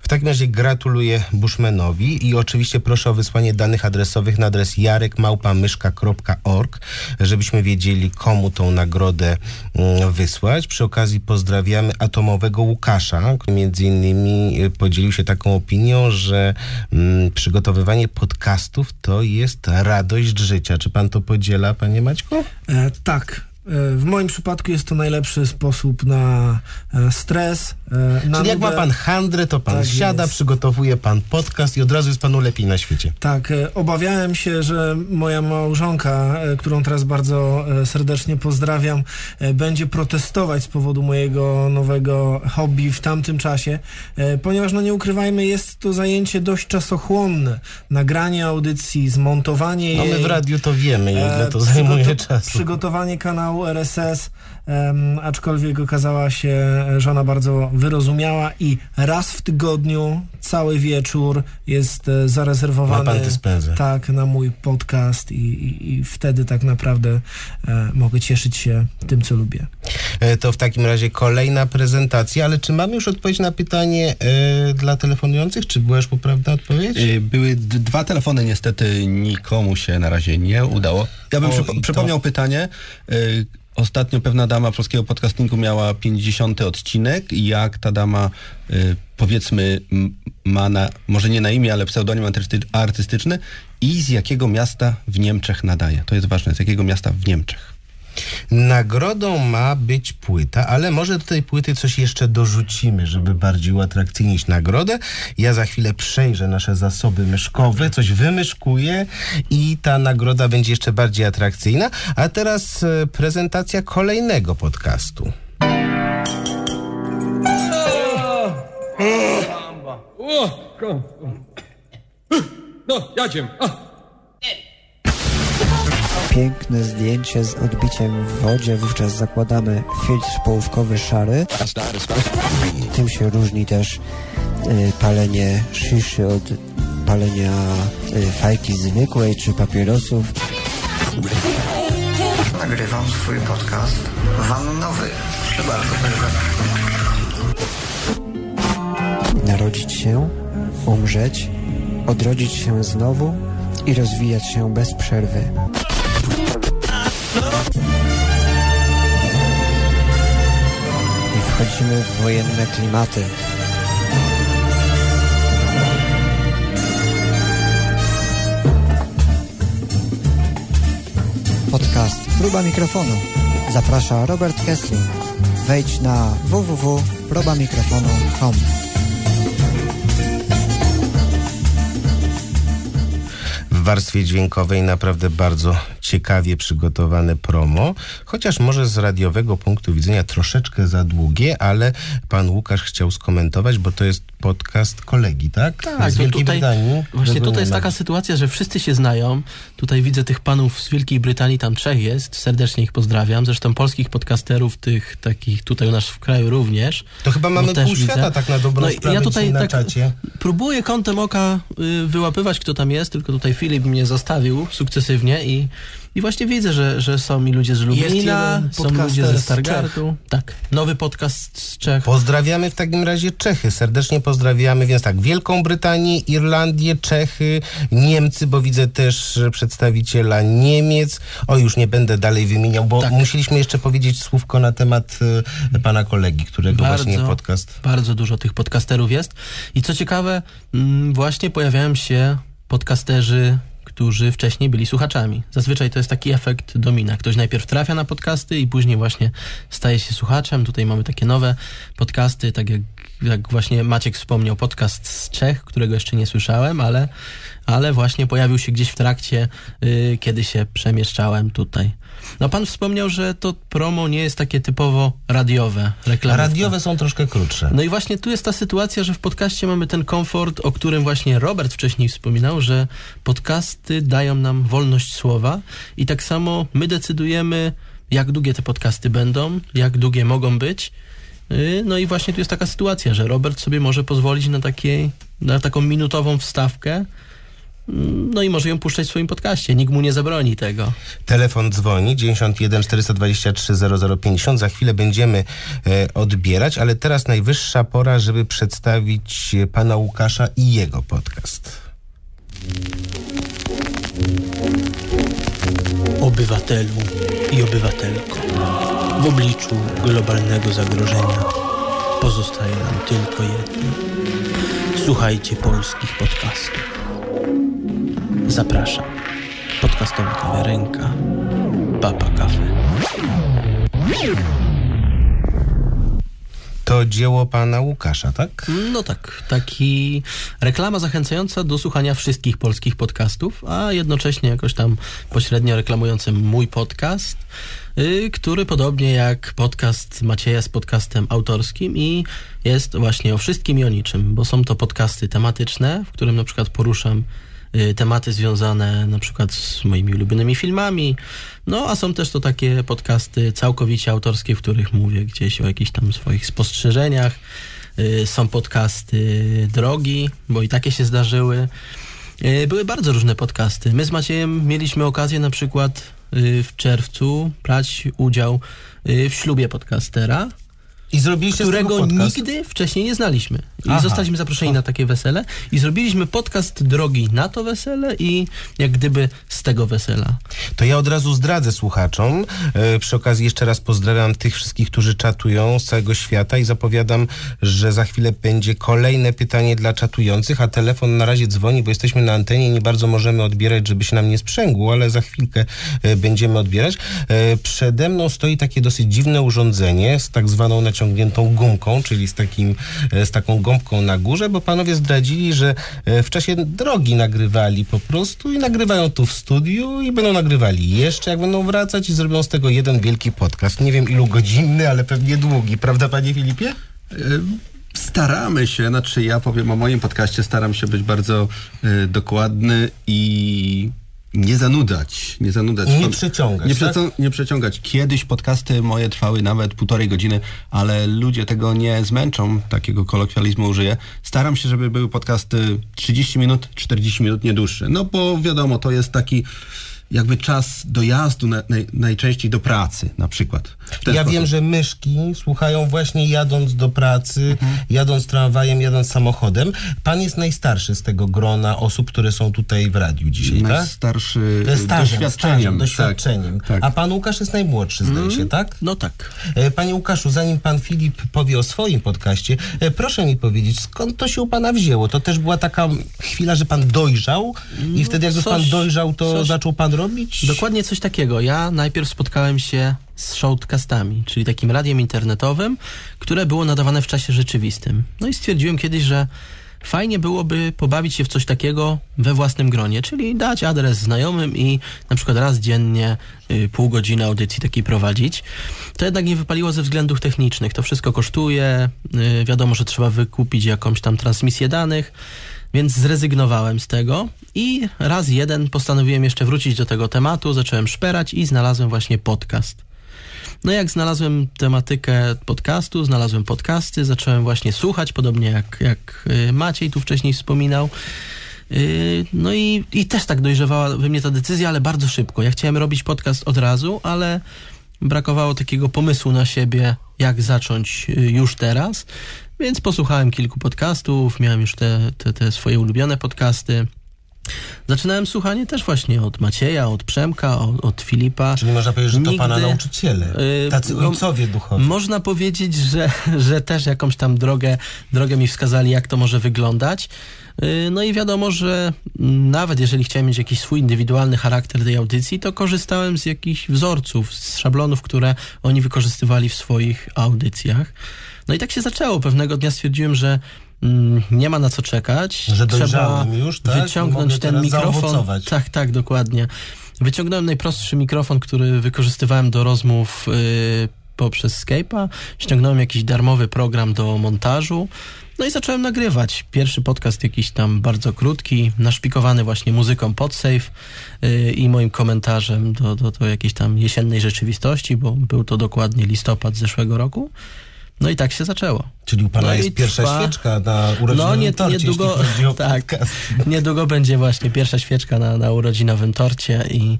W takim razie gratuluję Bushmanowi i oczywiście proszę o wysłanie danych adresowych na adres jarekmałpamyszka.org, żebyśmy wiedzieli, komu tą nagrodę mm, wysłać. Przy okazji pozdrawiamy atomowego Łukasza, który między innymi y, podzielił się taką opinią, że mm, przygotowywanie podcastów to jest radość życia. Czy pan to podziela, panie Maćku? E, tak. W moim przypadku jest to najlepszy sposób na e, stres. e, Na Czyli jak ma nudę. pan handrę, to pan Tak siada, jest. przygotowuje pan podcast i od razu jest panu lepiej na świecie. Tak, e, obawiałem się, że moja małżonka, którą teraz bardzo serdecznie pozdrawiam, będzie protestować z powodu mojego nowego hobby w tamtym czasie, ponieważ, no nie ukrywajmy, jest to zajęcie dość czasochłonne. Nagranie audycji, zmontowanie No jej. my w radiu to wiemy, ile to zajmuje czasu. Przygotowanie kanału RSS, em, aczkolwiek okazała się e, żona bardzo wyrozumiała i raz w tygodniu, cały wieczór jest e, zarezerwowany Ma pan tak, na mój podcast i, i, i wtedy tak naprawdę e, mogę cieszyć się tym, co lubię. E, To w takim razie kolejna prezentacja, ale czy mamy już odpowiedź na pytanie e, dla telefonujących? Czy była już poprawna odpowiedź? Y, Były dwa telefony, niestety nikomu się na razie nie udało. Ja bym O, przypo- i to- przypomniał pytanie. Y, Ostatnio pewna dama polskiego podcastingu miała 50 odcinek i jak ta dama y, powiedzmy ma na, może nie na imię, ale pseudonim artysty- artystyczny i z jakiego miasta w Niemczech nadaje. To jest ważne, z jakiego miasta w Niemczech. Nagrodą ma być płyta, ale może do tej płyty coś jeszcze dorzucimy, żeby bardziej uatrakcyjnić nagrodę. Ja za chwilę przejrzę nasze zasoby myszkowe, coś wymyszkuję i ta nagroda będzie jeszcze bardziej atrakcyjna. A teraz e, prezentacja kolejnego podcastu. No, jadziem. Piękne zdjęcie z odbiciem w wodzie, wówczas zakładamy filtr połówkowy szary. Tym się różni też y, palenie szyszy od palenia y, fajki zwykłej czy papierosów. Nagrywam swój podcast wannowy. Narodzić się, umrzeć, odrodzić się znowu i rozwijać się bez przerwy. Wchodzimy w wojenne klimaty. Podcast Próba Mikrofonu. Zaprasza Robert Kessling. Wejdź na www.probamikrofonu.com. w warstwie dźwiękowej naprawdę bardzo ciekawie przygotowane promo, chociaż może z radiowego punktu widzenia troszeczkę za długie, ale pan Łukasz chciał skomentować, bo to jest podcast kolegi, tak? Tak, z Wielkiej tutaj, Brytanii. właśnie tutaj jest taka sytuacja, że wszyscy się znają. Tutaj widzę tych panów z Wielkiej Brytanii, tam trzech jest. Serdecznie ich pozdrawiam. Zresztą polskich podcasterów, tych takich tutaj u nas w kraju również. To chyba mamy pół świata widzę. tak na dobrą no, sprawę Ja tutaj tak czacie. próbuję kątem oka y, wyłapywać, kto tam jest, tylko tutaj Filip mnie zostawił sukcesywnie i i właśnie widzę, że, że są mi ludzie z Lublina, są ludzie ze z Stargardu. Tak, nowy podcast z Czech. Pozdrawiamy w takim razie Czechy. Serdecznie pozdrawiamy, więc tak, Wielką Brytanię, Irlandię, Czechy, Niemcy, bo widzę też przedstawiciela Niemiec. O, już nie będę dalej wymieniał, bo Tak. musieliśmy jeszcze powiedzieć słówko na temat e, pana kolegi, którego właśnie podcast. Bardzo dużo tych podcasterów jest. I co ciekawe, mm, właśnie pojawiają się podcasterzy, którzy wcześniej byli słuchaczami. Zazwyczaj to jest taki efekt domina. Ktoś najpierw trafia na podcasty i później właśnie staje się słuchaczem. Tutaj mamy takie nowe podcasty, tak jak, jak właśnie Maciek wspomniał, podcast z Czech, którego jeszcze nie słyszałem, ale, ale właśnie pojawił się gdzieś w trakcie, y, kiedy się przemieszczałem tutaj. No pan wspomniał, że to promo nie jest takie typowo radiowe, reklamowe. Radiowe są troszkę krótsze. No i właśnie tu jest ta sytuacja, że w podcaście mamy ten komfort, o którym właśnie Robert wcześniej wspominał, że podcasty dają nam wolność słowa i tak samo my decydujemy, jak długie te podcasty będą, jak długie mogą być. Yy, No i właśnie tu jest taka sytuacja, że Robert sobie może pozwolić na, takiej, na taką minutową wstawkę, no i może ją puszczać w swoim podcaście. Nikt mu nie zabroni tego. Telefon dzwoni 91 423 0050. Za chwilę będziemy e, odbierać, ale teraz najwyższa pora, żeby przedstawić e, pana Łukasza i jego podcast. Obywatelu i obywatelko, w obliczu globalnego zagrożenia pozostaje nam tylko jedno. Słuchajcie polskich podcastów. Zapraszam. Podcastowa kawiarenka Papa Cafe. To dzieło pana Łukasza, tak? No tak, taki reklama zachęcająca do słuchania wszystkich polskich podcastów, a jednocześnie jakoś tam pośrednio reklamujący mój podcast, y, który podobnie jak podcast Macieja z podcastem autorskim i jest właśnie o wszystkim i o niczym, bo są to podcasty tematyczne, w którym na przykład poruszam tematy związane na przykład z moimi ulubionymi filmami, no a są też to takie podcasty całkowicie autorskie, w których mówię gdzieś o jakichś tam swoich spostrzeżeniach. Y, Są podcasty drogi, bo i takie się zdarzyły. Y, Były bardzo różne podcasty. My z Maciejem mieliśmy okazję na przykład y, w czerwcu brać udział y, w ślubie podcastera. I zrobiliście którego nigdy wcześniej nie znaliśmy. I Aha. zostaliśmy zaproszeni na takie wesele i zrobiliśmy podcast drogi na to wesele i jak gdyby z tego wesela. To ja od razu zdradzę słuchaczom. E, przy okazji jeszcze raz pozdrawiam tych wszystkich, którzy czatują z całego świata i zapowiadam, że za chwilę będzie kolejne pytanie dla czatujących, a telefon na razie dzwoni, bo jesteśmy na antenie i nie bardzo możemy odbierać, żeby się nam nie sprzęgło, ale za chwilkę e, będziemy odbierać. E, przede mną stoi takie dosyć dziwne urządzenie z tak zwaną naciągniętą gumką, czyli z, takim, e, z taką gąbką na górze, bo panowie zdradzili, że e, w czasie drogi nagrywali po prostu i nagrywają tu w studiu i będą nagrywali jeszcze, jak będą wracać i zrobią z tego jeden wielki podcast. Nie wiem ilu godzinny, ale pewnie długi. Prawda, panie Filipie? Staramy się, znaczy ja powiem o moim podcaście, staram się być bardzo y, dokładny i nie zanudać. Nie zanudać. Nie przeciągać, Nie, tak? nie przeciągać. Kiedyś podcasty moje trwały nawet półtorej godziny, ale ludzie tego nie zmęczą, takiego kolokwializmu użyję. Staram się, żeby były podcasty 30 minut, 40 minut, nie dłuższe. No bo wiadomo, to jest taki jakby czas dojazdu na, naj, najczęściej do pracy na przykład. Ja sposób. wiem, że myszki słuchają właśnie jadąc do pracy, Mhm. jadąc tramwajem, jadąc samochodem. Pan jest najstarszy z tego grona osób, które są tutaj w radiu dzisiaj, tak? Najstarszy To jest stażem, doświadczeniem. doświadczeniem. Tak, tak. A pan Łukasz jest najmłodszy, zdaje się, tak? No tak. E, Panie Łukaszu, zanim pan Filip powie o swoim podcaście, e, proszę mi powiedzieć, skąd to się u pana wzięło? To też była taka chwila, że pan dojrzał i wtedy jak już pan coś- dojrzał, to coś- zaczął pan robić? Dokładnie coś takiego. Ja najpierw spotkałem się z shoutcastami, czyli takim radiem internetowym, które było nadawane w czasie rzeczywistym. No i stwierdziłem kiedyś, że fajnie byłoby pobawić się w coś takiego we własnym gronie, czyli dać adres znajomym i na przykład raz dziennie y, pół godziny audycji takiej prowadzić. To jednak nie wypaliło ze względów technicznych. To wszystko kosztuje, y, wiadomo, że trzeba wykupić jakąś tam transmisję danych, więc zrezygnowałem z tego i raz jeden postanowiłem jeszcze wrócić do tego tematu, zacząłem szperać i znalazłem właśnie podcast. No jak znalazłem tematykę podcastu, znalazłem podcasty, zacząłem właśnie słuchać, podobnie jak, jak y, Maciej tu wcześniej wspominał. Y, No i, i też tak dojrzewała we mnie ta decyzja, ale bardzo szybko. Ja chciałem robić podcast od razu, ale brakowało takiego pomysłu na siebie, jak zacząć y, już teraz. Więc posłuchałem kilku podcastów, miałem już te, te, te swoje ulubione podcasty. Zaczynałem słuchanie też właśnie od Macieja, od Przemka, od, od Filipa. Czyli można powiedzieć, że to pana nauczyciele, tacy no, ojcowie duchowi. Można powiedzieć, że, że też jakąś tam drogę, drogę mi wskazali, jak to może wyglądać. Yy, No i wiadomo, że nawet jeżeli chciałem mieć jakiś swój indywidualny charakter tej audycji, to korzystałem z jakichś wzorców, z szablonów, które oni wykorzystywali w swoich audycjach. No i tak się zaczęło. Pewnego dnia stwierdziłem, że mm, nie ma na co czekać. Że Trzeba już, tak? Wyciągnąć mogę ten mikrofon. zaowocować. Tak, tak, dokładnie. Wyciągnąłem najprostszy mikrofon, który wykorzystywałem do rozmów yy, poprzez Skype'a. Ściągnąłem jakiś darmowy program do montażu. No i zacząłem nagrywać. Pierwszy podcast jakiś tam bardzo krótki, naszpikowany właśnie muzyką PodSafe yy, i moim komentarzem do, do, do jakiejś tam jesiennej rzeczywistości, bo był to dokładnie listopad zeszłego roku. No i tak się zaczęło. Czyli u pana No jest pierwsza trwa- świeczka na urodzinowym No nie, torcie, niedługo, tak, niedługo będzie właśnie pierwsza świeczka na, na urodzinowym torcie i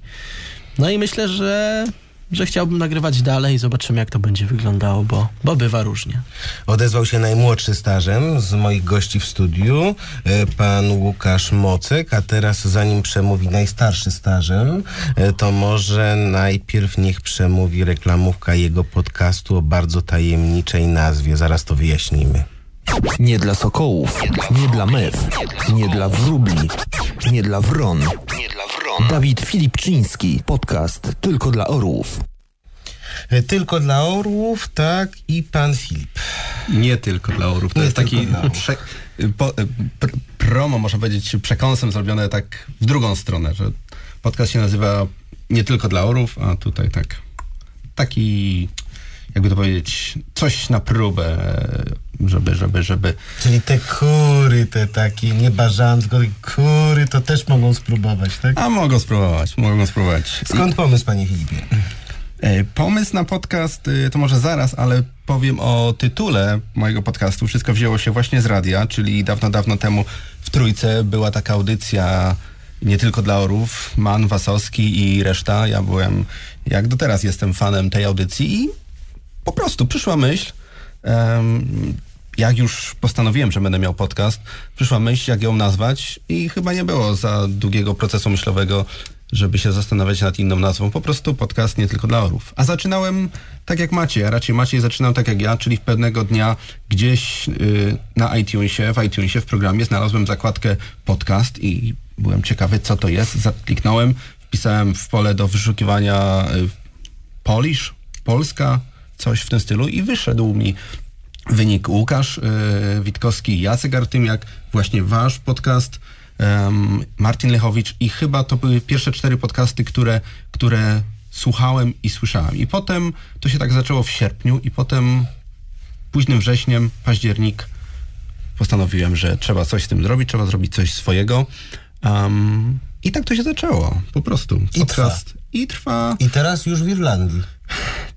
no i myślę, że, że chciałbym nagrywać dalej i zobaczymy jak to będzie wyglądało, bo, bo bywa różnie. Odezwał się najmłodszy stażem z moich gości w studiu, e, pan Łukasz Mocek, a teraz zanim przemówi najstarszy stażem, e, to może najpierw niech przemówi reklamówka jego podcastu o bardzo tajemniczej nazwie. Zaraz to wyjaśnimy. Nie dla sokołów, nie dla mew, nie dla wróbli, nie dla wron. Dawid Filipczyński, podcast tylko dla orłów. E, Tylko dla orłów, tak, i pan Filip. Nie tylko dla orów. To Nie jest taki orłów. prze, po, pr, promo, można powiedzieć, przekąsem zrobione tak w drugą stronę, że podcast się nazywa nie tylko dla orów, a tutaj tak taki, jakby to powiedzieć, coś na próbę, żeby, żeby, żeby... Czyli te kury, te takie niebażane, tylko kury, to też mogą spróbować, tak? A mogą spróbować, mogą spróbować. Skąd pomysł, panie Filipie? E, Pomysł na podcast e, to może zaraz, ale powiem o tytule mojego podcastu. Wszystko wzięło się właśnie z radia, czyli dawno, dawno temu w Trójce była taka audycja nie tylko dla orów, Man, Wasowski i reszta. Ja byłem, jak do teraz jestem fanem tej audycji i po prostu przyszła myśl, jak już postanowiłem, że będę miał podcast, przyszła myśl, jak ją nazwać i chyba nie było za długiego procesu myślowego, żeby się zastanawiać nad inną nazwą. Po prostu podcast nie tylko dla orów. A zaczynałem tak jak Maciej, a raczej Maciej zaczynał tak jak ja, czyli pewnego dnia gdzieś y, na iTunesie, w iTunesie w programie znalazłem zakładkę podcast i byłem ciekawy, co to jest. Zakliknąłem, wpisałem w pole do wyszukiwania y, Polish, Polska, coś w tym stylu i wyszedł mi wynik Łukasz y, Witkowski i Jacek Artymiak, właśnie wasz podcast, Martin Lechowicz i chyba to były pierwsze cztery podcasty, które, które słuchałem i słyszałem. I potem to się tak zaczęło w sierpniu i potem późnym wrześniem, październik postanowiłem, że trzeba coś z tym zrobić, trzeba zrobić coś swojego. Um, I tak to się zaczęło, po prostu. I trwa. I trwa. I teraz już w Irlandii.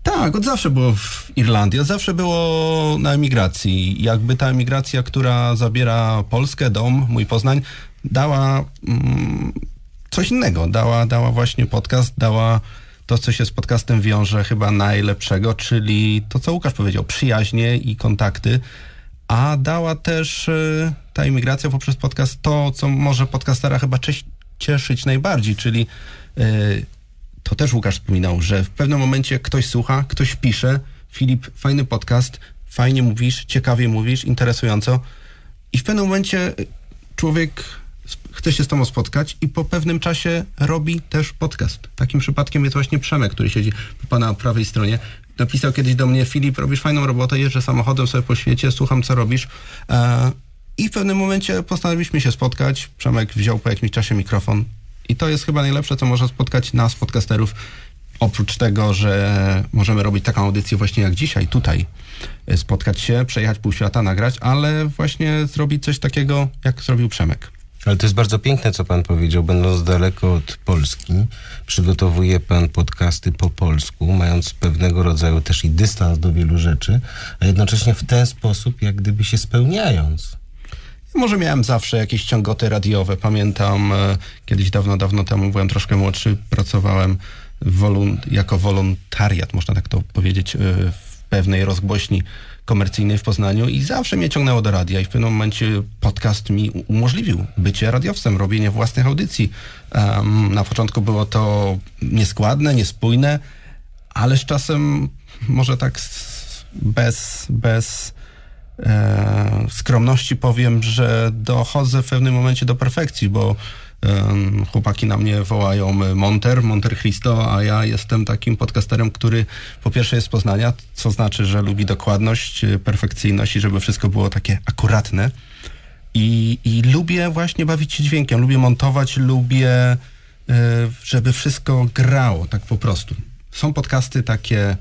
Tak, od zawsze było w Irlandii, od zawsze było na emigracji. Jakby ta emigracja, która zabiera Polskę, dom, mój Poznań, dała mm, coś innego. Dała, dała właśnie podcast, dała to, co się z podcastem wiąże chyba najlepszego, czyli to, co Łukasz powiedział, przyjaźnie i kontakty, a dała też y, ta imigracja poprzez podcast to, co może podcastera chyba cies- cieszyć najbardziej, czyli y, to też Łukasz wspominał, że w pewnym momencie ktoś słucha, ktoś pisze, Filip, fajny podcast, fajnie mówisz, ciekawie mówisz, interesująco i w pewnym momencie y, człowiek chce się z tobą spotkać i po pewnym czasie robi też podcast. Takim przypadkiem jest właśnie Przemek, który siedzi po pana prawej stronie. Napisał kiedyś do mnie, Filip, robisz fajną robotę, jeżdżę samochodem sobie po świecie, słucham, co robisz. E, I w pewnym momencie postanowiliśmy się spotkać. Przemek wziął po jakimś czasie mikrofon. I to jest chyba najlepsze, co może spotkać nas, podcasterów. Oprócz tego, że możemy robić taką audycję właśnie jak dzisiaj, tutaj. E, Spotkać się, przejechać pół świata, nagrać, ale właśnie zrobić coś takiego, jak zrobił Przemek. Ale to jest bardzo piękne, co pan powiedział. Będąc daleko od Polski, przygotowuje pan podcasty po polsku, mając pewnego rodzaju też i dystans do wielu rzeczy, a jednocześnie w ten sposób, jak gdyby się spełniając. Może miałem zawsze jakieś ciągoty radiowe. Pamiętam, e, kiedyś dawno, dawno temu byłem troszkę młodszy, pracowałem wolun- jako wolontariat, można tak to powiedzieć, e, w pewnej rozgłośni komercyjnej w Poznaniu i zawsze mnie ciągnęło do radia i w pewnym momencie podcast mi umożliwił bycie radiowcem, robienie własnych audycji. Em, na początku było to nieskładne, niespójne, ale z czasem może tak bez, bez e, skromności powiem, że dochodzę w pewnym momencie do perfekcji, bo chłopaki na mnie wołają e, Monter, Monter Christo, a ja jestem takim podcasterem, który po pierwsze jest z Poznania, co znaczy, że lubi dokładność, e, perfekcyjność i żeby wszystko było takie akuratne. I, I lubię właśnie bawić się dźwiękiem, lubię montować, lubię, e, żeby wszystko grało tak po prostu. Są podcasty takie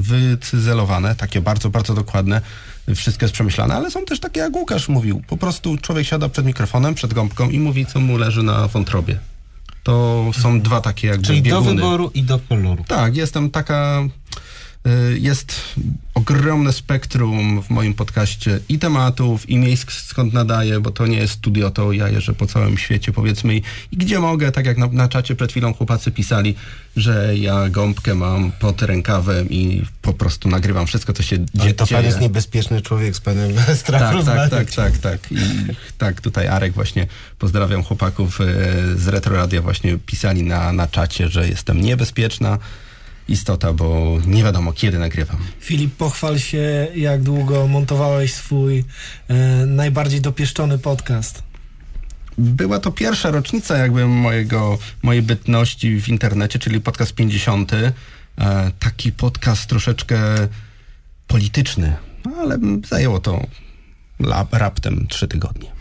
wycyzelowane, takie bardzo, bardzo dokładne, wszystko jest przemyślane, ale są też takie, jak Łukasz mówił, po prostu człowiek siada przed mikrofonem, przed gąbką i mówi, co mu leży na wątrobie. To są dwa takie jakby Czyli do bieguny. wyboru i do koloru. Tak, jestem taka. Y, Jest ogromne spektrum w moim podcaście i tematów, i miejsc, skąd nadaję, bo to nie jest studio, to ja jeżdżę po całym świecie, powiedzmy, i, gdzie mogę, tak jak na, na czacie przed chwilą chłopacy pisali, że ja gąbkę mam pod rękawem i po prostu nagrywam wszystko, co się Ale dzie- to dzieje. pan jest niebezpieczny człowiek z panem strach Tak, tak, tak, tak, tak. I tak, tutaj Arek właśnie, pozdrawiam chłopaków e, z Retroradia, właśnie pisali na, na czacie, że jestem niebezpieczna istota, bo nie wiadomo kiedy nagrywam. Filip, pochwal się, jak długo montowałeś swój e, najbardziej dopieszczony podcast. Była to pierwsza rocznica jakby mojego, mojej bytności w internecie, czyli podcast 50. E, taki podcast troszeczkę polityczny, ale zajęło to raptem trzy tygodnie.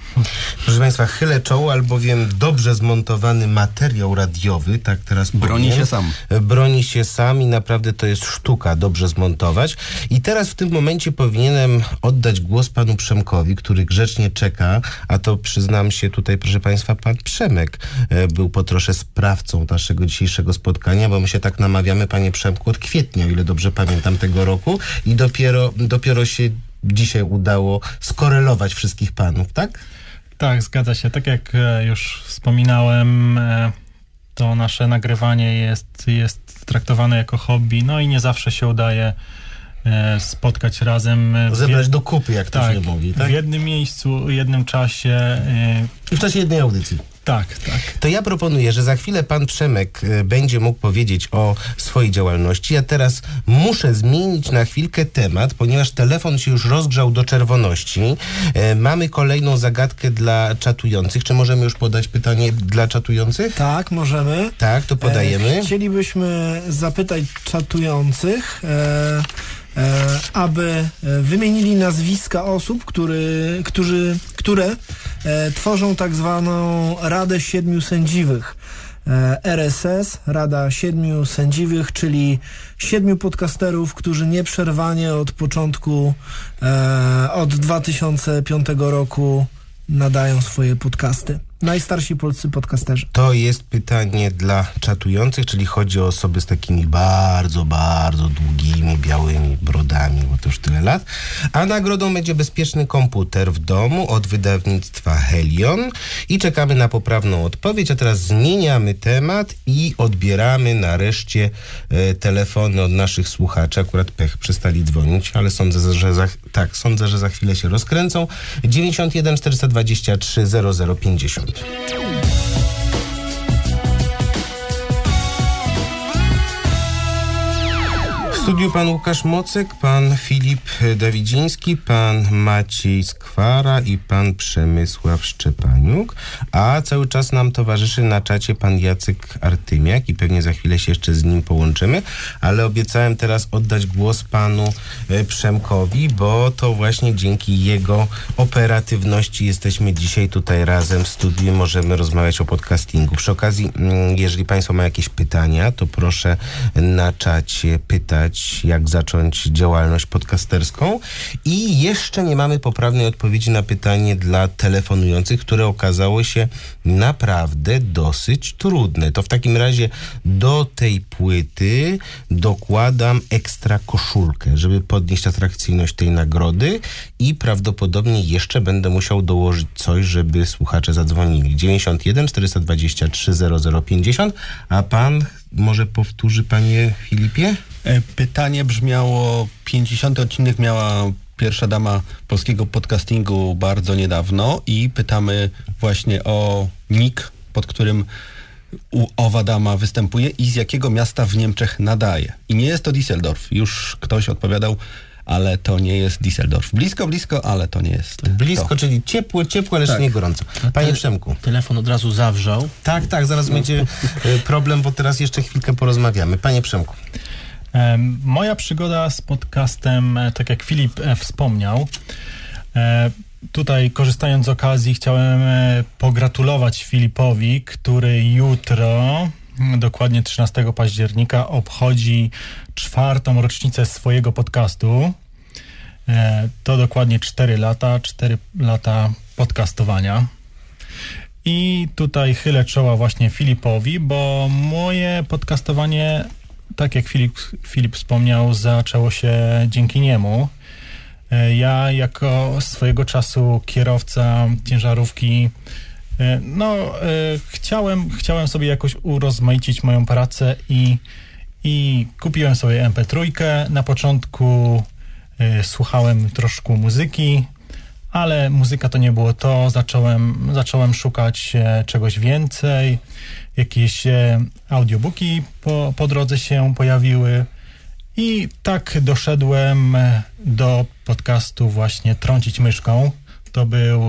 Proszę Państwa, chylę czoło, albowiem dobrze zmontowany materiał radiowy, tak teraz Broni powiem, się sam. Broni się sam i naprawdę to jest sztuka dobrze zmontować. I teraz w tym momencie powinienem oddać głos panu Przemkowi, który grzecznie czeka, a to przyznam się tutaj, proszę Państwa, pan Przemek e, był po trosze sprawcą naszego dzisiejszego spotkania, bo my się tak namawiamy, panie Przemku, od kwietnia, o ile dobrze pamiętam, tego roku i dopiero, dopiero się dzisiaj udało skorelować wszystkich panów, tak? Tak, zgadza się. Tak jak e, już wspominałem, e, to nasze nagrywanie jest, jest traktowane jako hobby, no i nie zawsze się udaje e, spotkać razem. w Zebrać jed- do kupy, jak to tak, się mówi, tak? W jednym miejscu, jednym czasie. I w czasie jednej audycji. Tak, tak. To ja proponuję, że za chwilę pan Przemek e, będzie mógł powiedzieć o swojej działalności. Ja teraz muszę zmienić na chwilkę temat, ponieważ telefon się już rozgrzał do czerwoności. E, mamy kolejną zagadkę dla czatujących. Czy możemy już podać pytanie dla czatujących? Tak, możemy. Tak, to podajemy. E, chcielibyśmy zapytać czatujących, e, aby e, wymienili nazwiska osób, który, którzy, które e, tworzą tak zwaną Radę Siedmiu Sędziwych. e, RSS, Rada Siedmiu Sędziwych, czyli siedmiu podcasterów, którzy nieprzerwanie od początku, e, od 2005 roku nadają swoje podcasty. Najstarsi polscy podcasterzy. To jest pytanie dla czatujących, czyli chodzi o osoby z takimi bardzo, bardzo długimi, białymi brodami, bo to już tyle lat. A nagrodą będzie bezpieczny komputer w domu od wydawnictwa Helion i czekamy na poprawną odpowiedź. A teraz zmieniamy temat i odbieramy nareszcie e, telefony od naszych słuchaczy. Akurat pech przestali dzwonić, ale sądzę, że za, tak, sądzę, że za chwilę się rozkręcą. 91 423 0050. W studiu pan Łukasz Mocek, pan Filip Dawidziński, pan Maciej Skwara i pan Przemysław Szczepaniuk, a cały czas nam towarzyszy na czacie pan Jacek Artymiak i pewnie za chwilę się jeszcze z nim połączymy, ale obiecałem teraz oddać głos panu e, Przemkowi, bo to właśnie dzięki jego operatywności jesteśmy dzisiaj tutaj razem w studiu i możemy rozmawiać o podcastingu. Przy okazji, mm, jeżeli państwo mają jakieś pytania, to proszę na czacie pytać, jak zacząć działalność podcasterską. I jeszcze nie mamy poprawnej odpowiedzi na pytanie dla telefonujących, które okazało się naprawdę dosyć trudne. To w takim razie do tej płyty dokładam ekstra koszulkę, żeby podnieść atrakcyjność tej nagrody i prawdopodobnie jeszcze będę musiał dołożyć coś, żeby słuchacze zadzwonili. 91 423 0050, a pan może powtórzy, panie Filipie? E, Pytanie brzmiało, 50 odcinek miała pierwsza dama polskiego podcastingu bardzo niedawno i pytamy właśnie o nick, pod którym u owa dama występuje i z jakiego miasta w Niemczech nadaje. I nie jest to Düsseldorf. Już ktoś odpowiadał, ale to nie jest Düsseldorf. Blisko, blisko, ale to nie jest. Blisko, to. czyli ciepło, ciepło, ale Tak. nie gorąco. Panie Przemku. Telefon od razu zawrzał. Tak, tak, zaraz będzie e, problem, bo teraz jeszcze chwilkę porozmawiamy. Panie Przemku. Em, Moja przygoda z podcastem, e, tak jak Filip e, wspomniał, tutaj korzystając z okazji chciałem pogratulować Filipowi, który jutro, dokładnie 13 października, obchodzi czwartą rocznicę swojego podcastu. E, To dokładnie 4 lata, 4 lata podcastowania. I tutaj chylę czoła właśnie Filipowi, bo moje podcastowanie, tak jak Filip, Filip wspomniał, zaczęło się dzięki niemu. E, Ja jako swojego czasu kierowca ciężarówki, no e, chciałem, chciałem sobie jakoś urozmaicić moją pracę i, i kupiłem sobie MP3. Na początku e, słuchałem troszkę muzyki, ale muzyka to nie było to. Zacząłem, zacząłem szukać e, czegoś więcej. Jakieś e, audiobooki po, po drodze się pojawiły. I tak doszedłem e, do podcastu właśnie Trącić Myszką. To był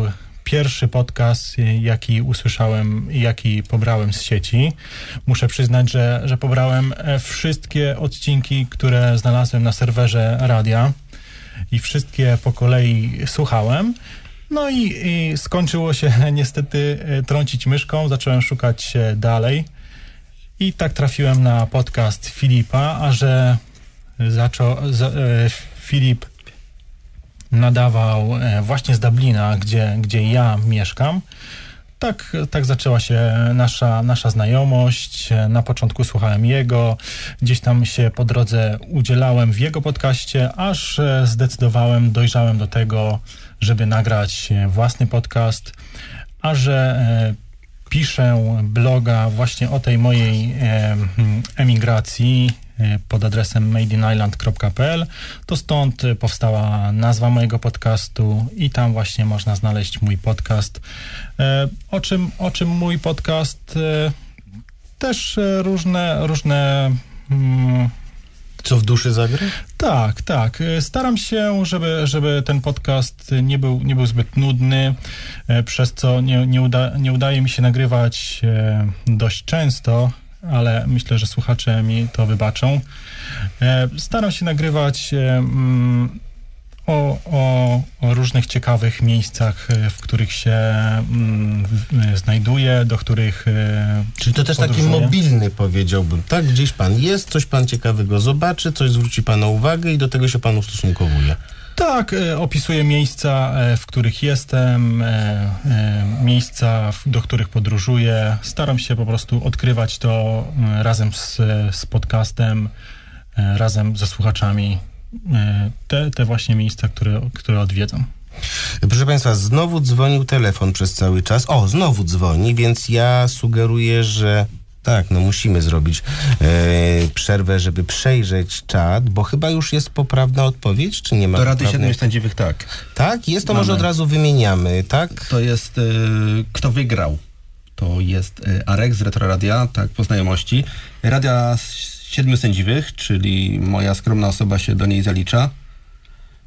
pierwszy podcast, e, jaki usłyszałem i jaki pobrałem z sieci. Muszę przyznać, że, że pobrałem e, wszystkie odcinki, które znalazłem na serwerze radia i wszystkie po kolei słuchałem. No i, i skończyło się niestety e, trącić myszką, zacząłem szukać dalej i tak trafiłem na podcast Filipa, a że zaczął, za, e, Filip nadawał e, właśnie z Dublina, gdzie, gdzie ja mieszkam. Tak, tak zaczęła się nasza, nasza znajomość. Na początku słuchałem jego, gdzieś tam się po drodze udzielałem w jego podcaście, aż e, zdecydowałem, dojrzałem do tego, żeby nagrać e, własny podcast, a że e, piszę bloga właśnie o tej mojej e, emigracji e, pod adresem madeinisland.pl, to stąd e, powstała nazwa mojego podcastu i tam właśnie można znaleźć mój podcast. E, O czym, o czym mój podcast? E, Też e, różne, różne mm, Co w duszy zagra? tak, tak. E, Staram się, żeby, żeby ten podcast nie był, nie był zbyt nudny, e, przez co nie, nie, uda, nie udaje mi się nagrywać e, dość często, ale myślę, że słuchacze mi to wybaczą. E, Staram się nagrywać e, mm, o, o, o różnych ciekawych miejscach, e, w których się mm, znajduje, do których. Czyli to też taki podróżuje. mobilny powiedziałbym, tak? Gdzieś pan jest, coś pan ciekawego zobaczy, coś zwróci pana uwagę i do tego się pan ustosunkowuje. Tak, e, opisuję miejsca, e, w których jestem, e, miejsca, do których podróżuję. Staram się po prostu odkrywać to e, razem z, z podcastem, razem ze słuchaczami. Te, te właśnie miejsca, które, które odwiedzam. Proszę Państwa, znowu dzwonił telefon przez cały czas. O, znowu dzwoni, więc ja sugeruję, że tak, no musimy zrobić e, przerwę, żeby przejrzeć czat, bo chyba już jest poprawna odpowiedź, czy nie ma Do Rady poprawnej? 79 tak. Tak? Jest, to Mamy. może od razu wymieniamy, tak? To jest, y, kto wygrał. To jest y, Arek z Retro Radia, tak, po znajomości. Radia Siedmiu Sędziwych, czyli moja skromna osoba się do niej zalicza.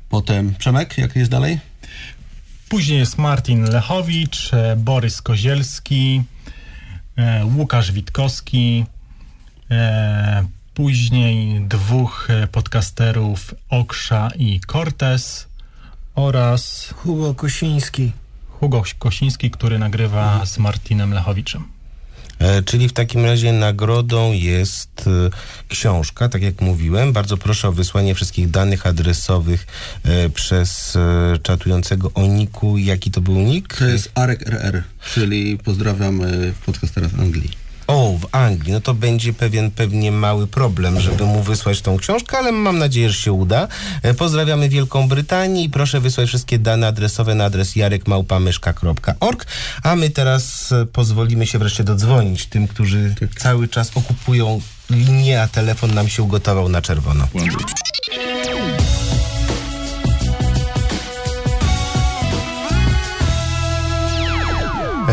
Potem Przemek, jak jest dalej? Później jest Martin Lechowicz, Borys Kozielski, Łukasz Witkowski, e, później dwóch e, podcasterów Oksza i Cortez oraz Hugo Kosiński. Hugo Kosiński, który nagrywa z Martinem Lechowiczem. E, czyli w takim razie nagrodą jest e, książka, tak jak mówiłem. Bardzo proszę o wysłanie wszystkich danych adresowych e, przez czatującego o niku. Jaki to był nick? To jest Arek RR, czyli pozdrawiam podcastera z Anglii. O, w Anglii. No to będzie pewien, pewnie mały problem, żeby mu wysłać tą książkę, ale mam nadzieję, że się uda. E, Pozdrawiamy Wielką Brytanię i proszę wysłać wszystkie dane adresowe na adres jarekmałpamyszka.org, a my teraz e, pozwolimy się wreszcie dodzwonić tym, którzy cały czas okupują linię, a telefon nam się ugotował na czerwono.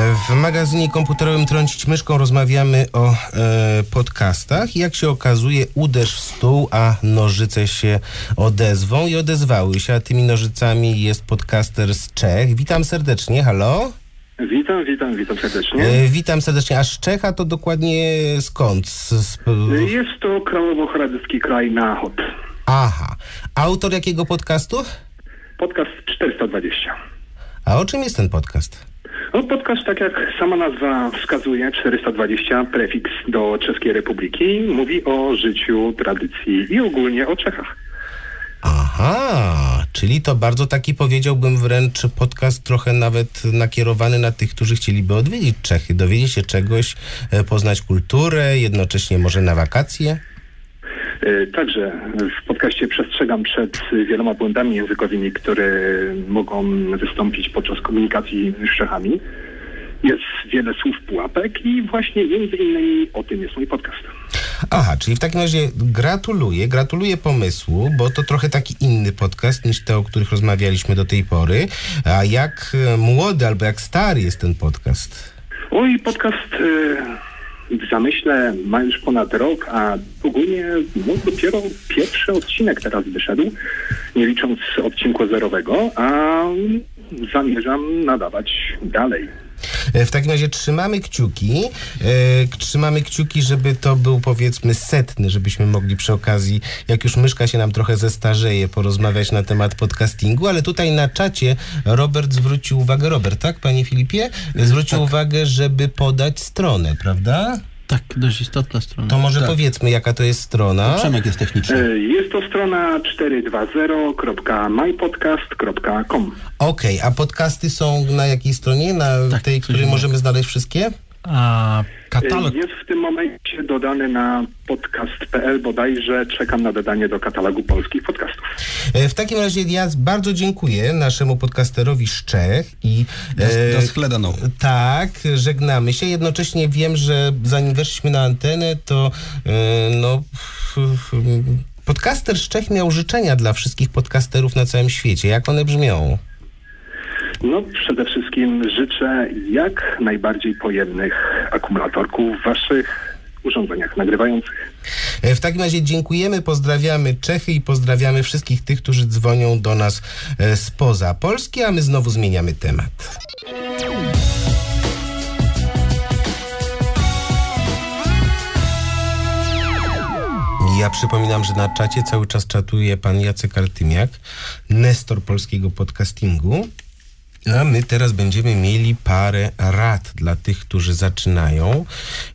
W magazynie komputerowym Trącić Myszką rozmawiamy o e, podcastach. Jak się okazuje, uderz w stół, a nożyce się odezwą i odezwały się, a tymi nożycami jest podcaster z Czech. Witam serdecznie, halo? Witam, witam, witam serdecznie. E, witam serdecznie. A z Czecha to dokładnie skąd? Z, Jest to Krałowo-Hradycki kraj Náchod. aha. Autor jakiego podcastu? Podcast 420. A o czym jest ten podcast? No, podcast, tak jak sama nazwa wskazuje, 420, prefiks do Czeskiej Republiki, mówi o życiu, tradycji i ogólnie o Czechach. Aha, czyli to bardzo taki powiedziałbym wręcz podcast trochę nawet nakierowany na tych, którzy chcieliby odwiedzić Czechy, dowiedzieć się czegoś, e, poznać kulturę, jednocześnie może na wakacje. E, Także w podcaście przestrzegam przed wieloma błędami językowymi, które mogą wystąpić podczas komunikacji z Czechami. Jest wiele słów pułapek i właśnie między innymi o tym jest mój podcast. Aha, czyli w takim razie gratuluję, gratuluję pomysłu, bo to trochę taki inny podcast niż te, o których rozmawialiśmy do tej pory. A jak e, młody albo jak stary jest ten podcast? Oj, podcast e, w zamyśle ma już ponad rok, a ogólnie no, dopiero pierwszy odcinek teraz wyszedł, nie licząc odcinku zerowego, a zamierzam nadawać dalej. E, W takim razie trzymamy kciuki. E, trzymamy kciuki, żeby to był powiedzmy setny, żebyśmy mogli przy okazji, jak już myszka się nam trochę zestarzeje, porozmawiać na temat podcastingu, ale tutaj na czacie Robert zwrócił uwagę, Robert, tak, panie Filipie? Zwrócił uwagę, żeby podać stronę, prawda? Tak, dość istotna strona. To może powiedzmy, jaka to jest strona. jest techniczny. E, Jest to strona 420.mypodcast.com. Okej, a podcasty są na jakiej stronie? Na tej, której możemy znaleźć wszystkie? A katalog... Jest w tym momencie dodany na podcast.pl bodajże. Czekam na dodanie do katalogu polskich podcastów. E, W takim razie ja bardzo dziękuję naszemu podcasterowi z Czech i... e, Do- do Schledaną. Tak, żegnamy się. Jednocześnie wiem, że zanim weszliśmy na antenę, to e, no... f- f- Podcaster z Czech miał życzenia dla wszystkich podcasterów na całym świecie. Jak one brzmią? No, przede wszystkim życzę jak najbardziej pojemnych akumulatorków waszych urządzeniach nagrywających. E, W takim razie dziękujemy, pozdrawiamy Czechy i pozdrawiamy wszystkich tych, którzy dzwonią do nas e, spoza Polski, a my znowu zmieniamy temat. Ja przypominam, że na czacie cały czas czatuje pan Jacek Artymiak, nestor polskiego podcastingu. A my teraz będziemy mieli parę rad dla tych, którzy zaczynają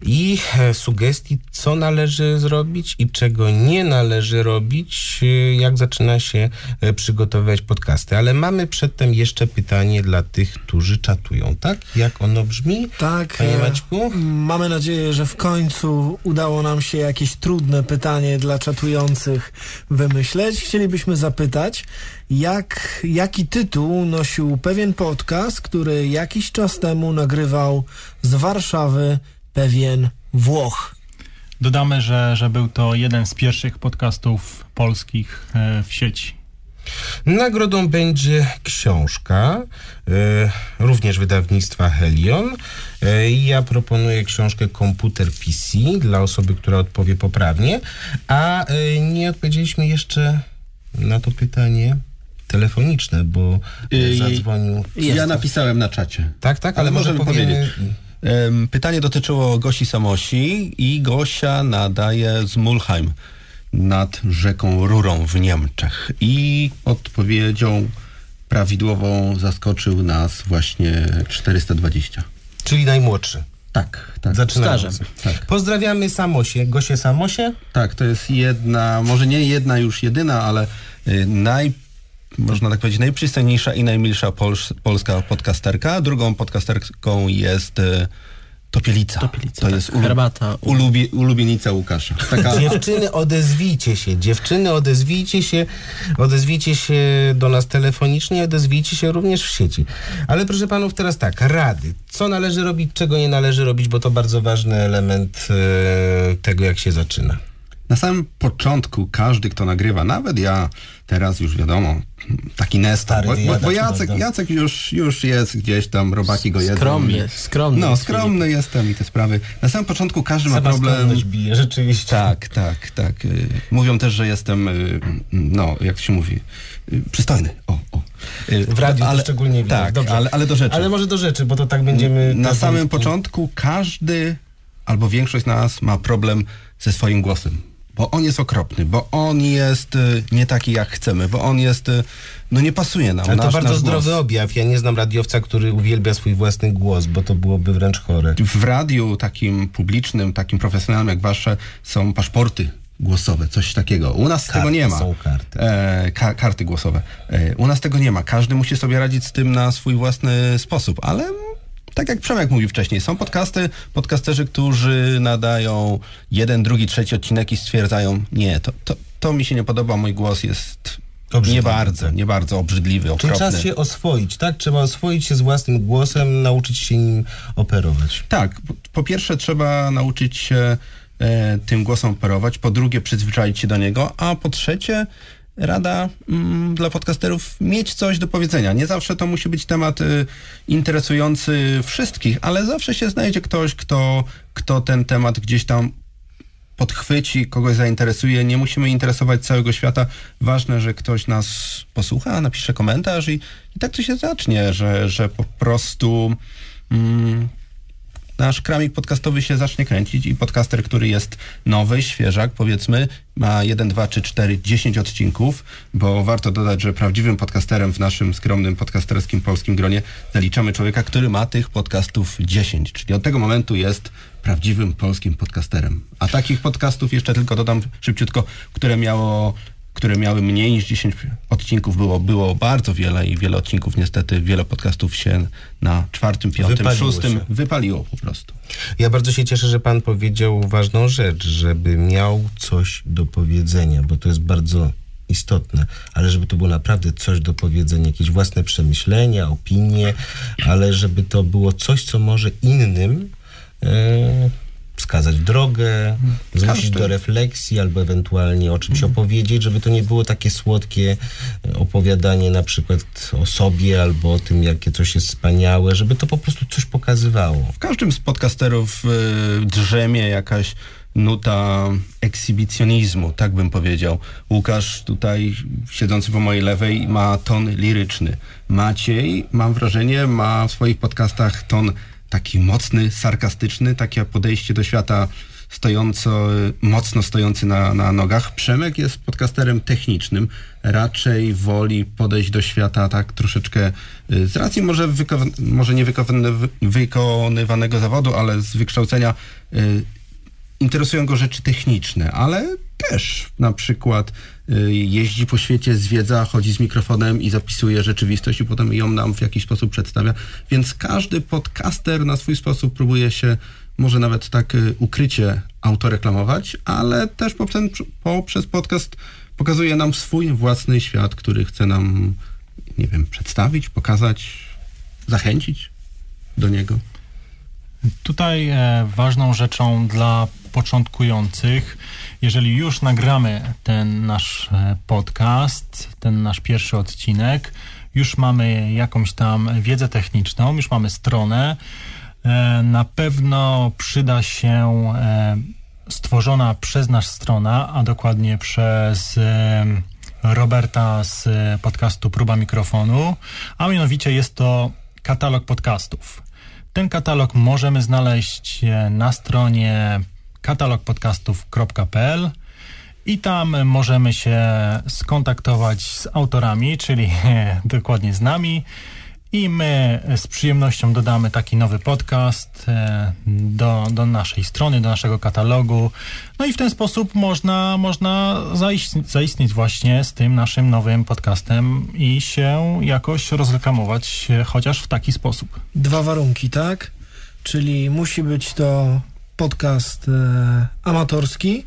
i e, sugestii, co należy zrobić i czego nie należy robić, e, jak zaczyna się e, przygotowywać podcasty. Ale mamy przedtem jeszcze pytanie dla tych, którzy czatują, tak? Jak ono brzmi? Tak. Panie Maćku? Mamy nadzieję, że w końcu udało nam się jakieś trudne pytanie dla czatujących wymyśleć. Chcielibyśmy zapytać, jak, jaki tytuł nosił pewien podcast, który jakiś czas temu nagrywał z Warszawy pewien Włoch. Dodamy, że, że był to jeden z pierwszych podcastów polskich e, w sieci. Nagrodą będzie książka, e, również wydawnictwa Helion. E, ja proponuję książkę Komputer PC dla osoby, która odpowie poprawnie, a nie odpowiedzieliśmy jeszcze na to pytanie telefoniczne, bo e, Yy, zadzwonił... Ja napisałem na czacie. Tak, tak, ale, Ale może możemy powiemy... powiedzieć. Pytanie dotyczyło Gosi Samosi i Gosia nadaje z Mulheim nad rzeką Rurą w Niemczech. I odpowiedzią prawidłową zaskoczył nas właśnie 420. Czyli najmłodszy. Tak, tak. Starzem. Tak. Pozdrawiamy Samosie. Gosie Samosie? Tak, to jest jedna, może nie jedna już jedyna, ale y, naj, można tak powiedzieć, najprzystojniejsza i najmilsza pols- polska podcasterka. Drugą podcasterką jest y, Topielica. Topielica, to tak. jest ulu- Herbata. ulubie, ulubienica Łukasza. Taka, Dziewczyny, odezwijcie się. Dziewczyny, odezwijcie się. Odezwijcie się do nas telefonicznie, odezwijcie się również w sieci. Ale proszę panów, teraz tak, rady. Co należy robić, czego nie należy robić, bo to bardzo ważny element e, tego, jak się zaczyna. Na samym początku każdy, kto nagrywa, nawet ja teraz już wiadomo, taki nestor, bo, bo, bo Jacek, bardzo. Jacek już, już jest gdzieś tam, robaki go jedzą. Skromnie, skromny No, jest skromny jestem i te sprawy. Na samym początku każdy ma Seba problem... skromność bije, rzeczywiście. Tak, tak, tak. Y, Mówią też, że jestem, y, no, jak się mówi, y, przystojny. O, o. W radiu ale, to szczególnie widać. Tak, Dobrze. ale, ale do rzeczy. Ale może do rzeczy, bo to tak będziemy... Na tak samym początku każdy albo większość z nas ma problem ze swoim głosem. Bo on jest okropny, bo on jest y, nie taki jak chcemy, bo on jest, y, no nie pasuje nam. Ale to nasz, bardzo nasz zdrowy głos. objaw. Ja nie znam radiowca, który uwielbia swój własny głos, bo to byłoby wręcz chore. W radiu takim publicznym, takim profesjonalnym jak wasze są paszporty głosowe, coś takiego. U nas Karty tego nie ma. są karty. E, ka- karty głosowe. E, u nas tego nie ma. Każdy musi sobie radzić z tym na swój własny sposób, ale tak jak Przemek mówił wcześniej, są podcasty, podcasterzy, którzy nadają jeden, drugi, trzeci odcinek i stwierdzają, nie, to, to, to mi się nie podoba, mój głos jest Obrzydliwy, nie bardzo, nie bardzo obrzydliwy, okropny. czas się oswoić, tak? Trzeba oswoić się z własnym głosem, nauczyć się nim operować. Tak, po, po pierwsze trzeba nauczyć się e, tym głosem operować, po drugie przyzwyczaić się do niego, a po trzecie rada mm, dla podcasterów mieć coś do powiedzenia. Nie zawsze to musi być temat y, interesujący wszystkich, ale zawsze się znajdzie ktoś, kto, kto ten temat gdzieś tam podchwyci, kogoś zainteresuje. Nie musimy interesować całego świata. Ważne, że ktoś nas posłucha, napisze komentarz i, i tak to się zacznie, że, że po prostu mm, nasz kramik podcastowy się zacznie kręcić i podcaster, który jest nowy, świeżak, powiedzmy, ma 1, 2, 3, 4, 10 odcinków, bo warto dodać, że prawdziwym podcasterem w naszym skromnym podcasterskim polskim gronie zaliczamy człowieka, który ma tych podcastów 10, czyli od tego momentu jest prawdziwym polskim podcasterem. A takich podcastów jeszcze tylko dodam szybciutko, które miało które miały mniej niż 10 odcinków było, było bardzo wiele i wiele odcinków niestety, wiele podcastów się na czwartym, piątym, Wypaliło szóstym się. wypaliło po prostu. Ja bardzo się cieszę, że pan powiedział ważną rzecz, żeby miał coś do powiedzenia, bo to jest bardzo istotne, ale żeby to było naprawdę coś do powiedzenia, jakieś własne przemyślenia, opinie, ale żeby to było coś, co może innym e, wskazać drogę, zmusić Każdy. do refleksji albo ewentualnie o czymś opowiedzieć, żeby to nie było takie słodkie e, opowiadanie na przykład o sobie albo o tym, jakie coś jest wspaniałe, żeby to po prostu coś pokazywało. W każdym z podcasterów y, drzemie jakaś nuta ekshibicjonizmu, tak bym powiedział. Łukasz tutaj siedzący po mojej lewej ma ton liryczny. Maciej, mam wrażenie, ma w swoich podcastach ton taki mocny, sarkastyczny, takie podejście do świata stojąco, mocno stojący na, na nogach. Przemek jest podcasterem technicznym, raczej woli podejść do świata tak troszeczkę y, z racji może, wyko- może nie wykonywanego, zawodu, ale z wykształcenia y, interesują go rzeczy techniczne, ale też na przykład jeździ po świecie, zwiedza, chodzi z mikrofonem i zapisuje rzeczywistość i potem ją nam w jakiś sposób przedstawia. Więc każdy podcaster na swój sposób próbuje się może nawet tak y, ukrycie autoreklamować, ale też poprzez, poprzez podcast pokazuje nam swój własny świat, który chce nam, nie wiem, przedstawić, pokazać, zachęcić do niego. Tutaj e, ważną rzeczą dla początkujących, jeżeli już nagramy ten nasz e, podcast, ten nasz pierwszy odcinek, już mamy jakąś tam wiedzę techniczną, już mamy stronę, e, na pewno przyda się e, stworzona przez nas strona, a dokładnie przez Roberta z podcastu Próba Mikrofonu, a mianowicie jest to katalog podcastów. Ten katalog możemy znaleźć na stronie katalogpodcastów.pl i tam możemy się skontaktować z autorami, czyli dokładnie z nami i my z przyjemnością dodamy taki nowy podcast e, do, do naszej strony, do naszego katalogu. No i w ten sposób można, można zaistnieć, zaistnieć właśnie z tym naszym nowym podcastem i się jakoś rozreklamować e, chociaż w taki sposób. Dwa warunki, tak? Czyli musi być to podcast e, amatorski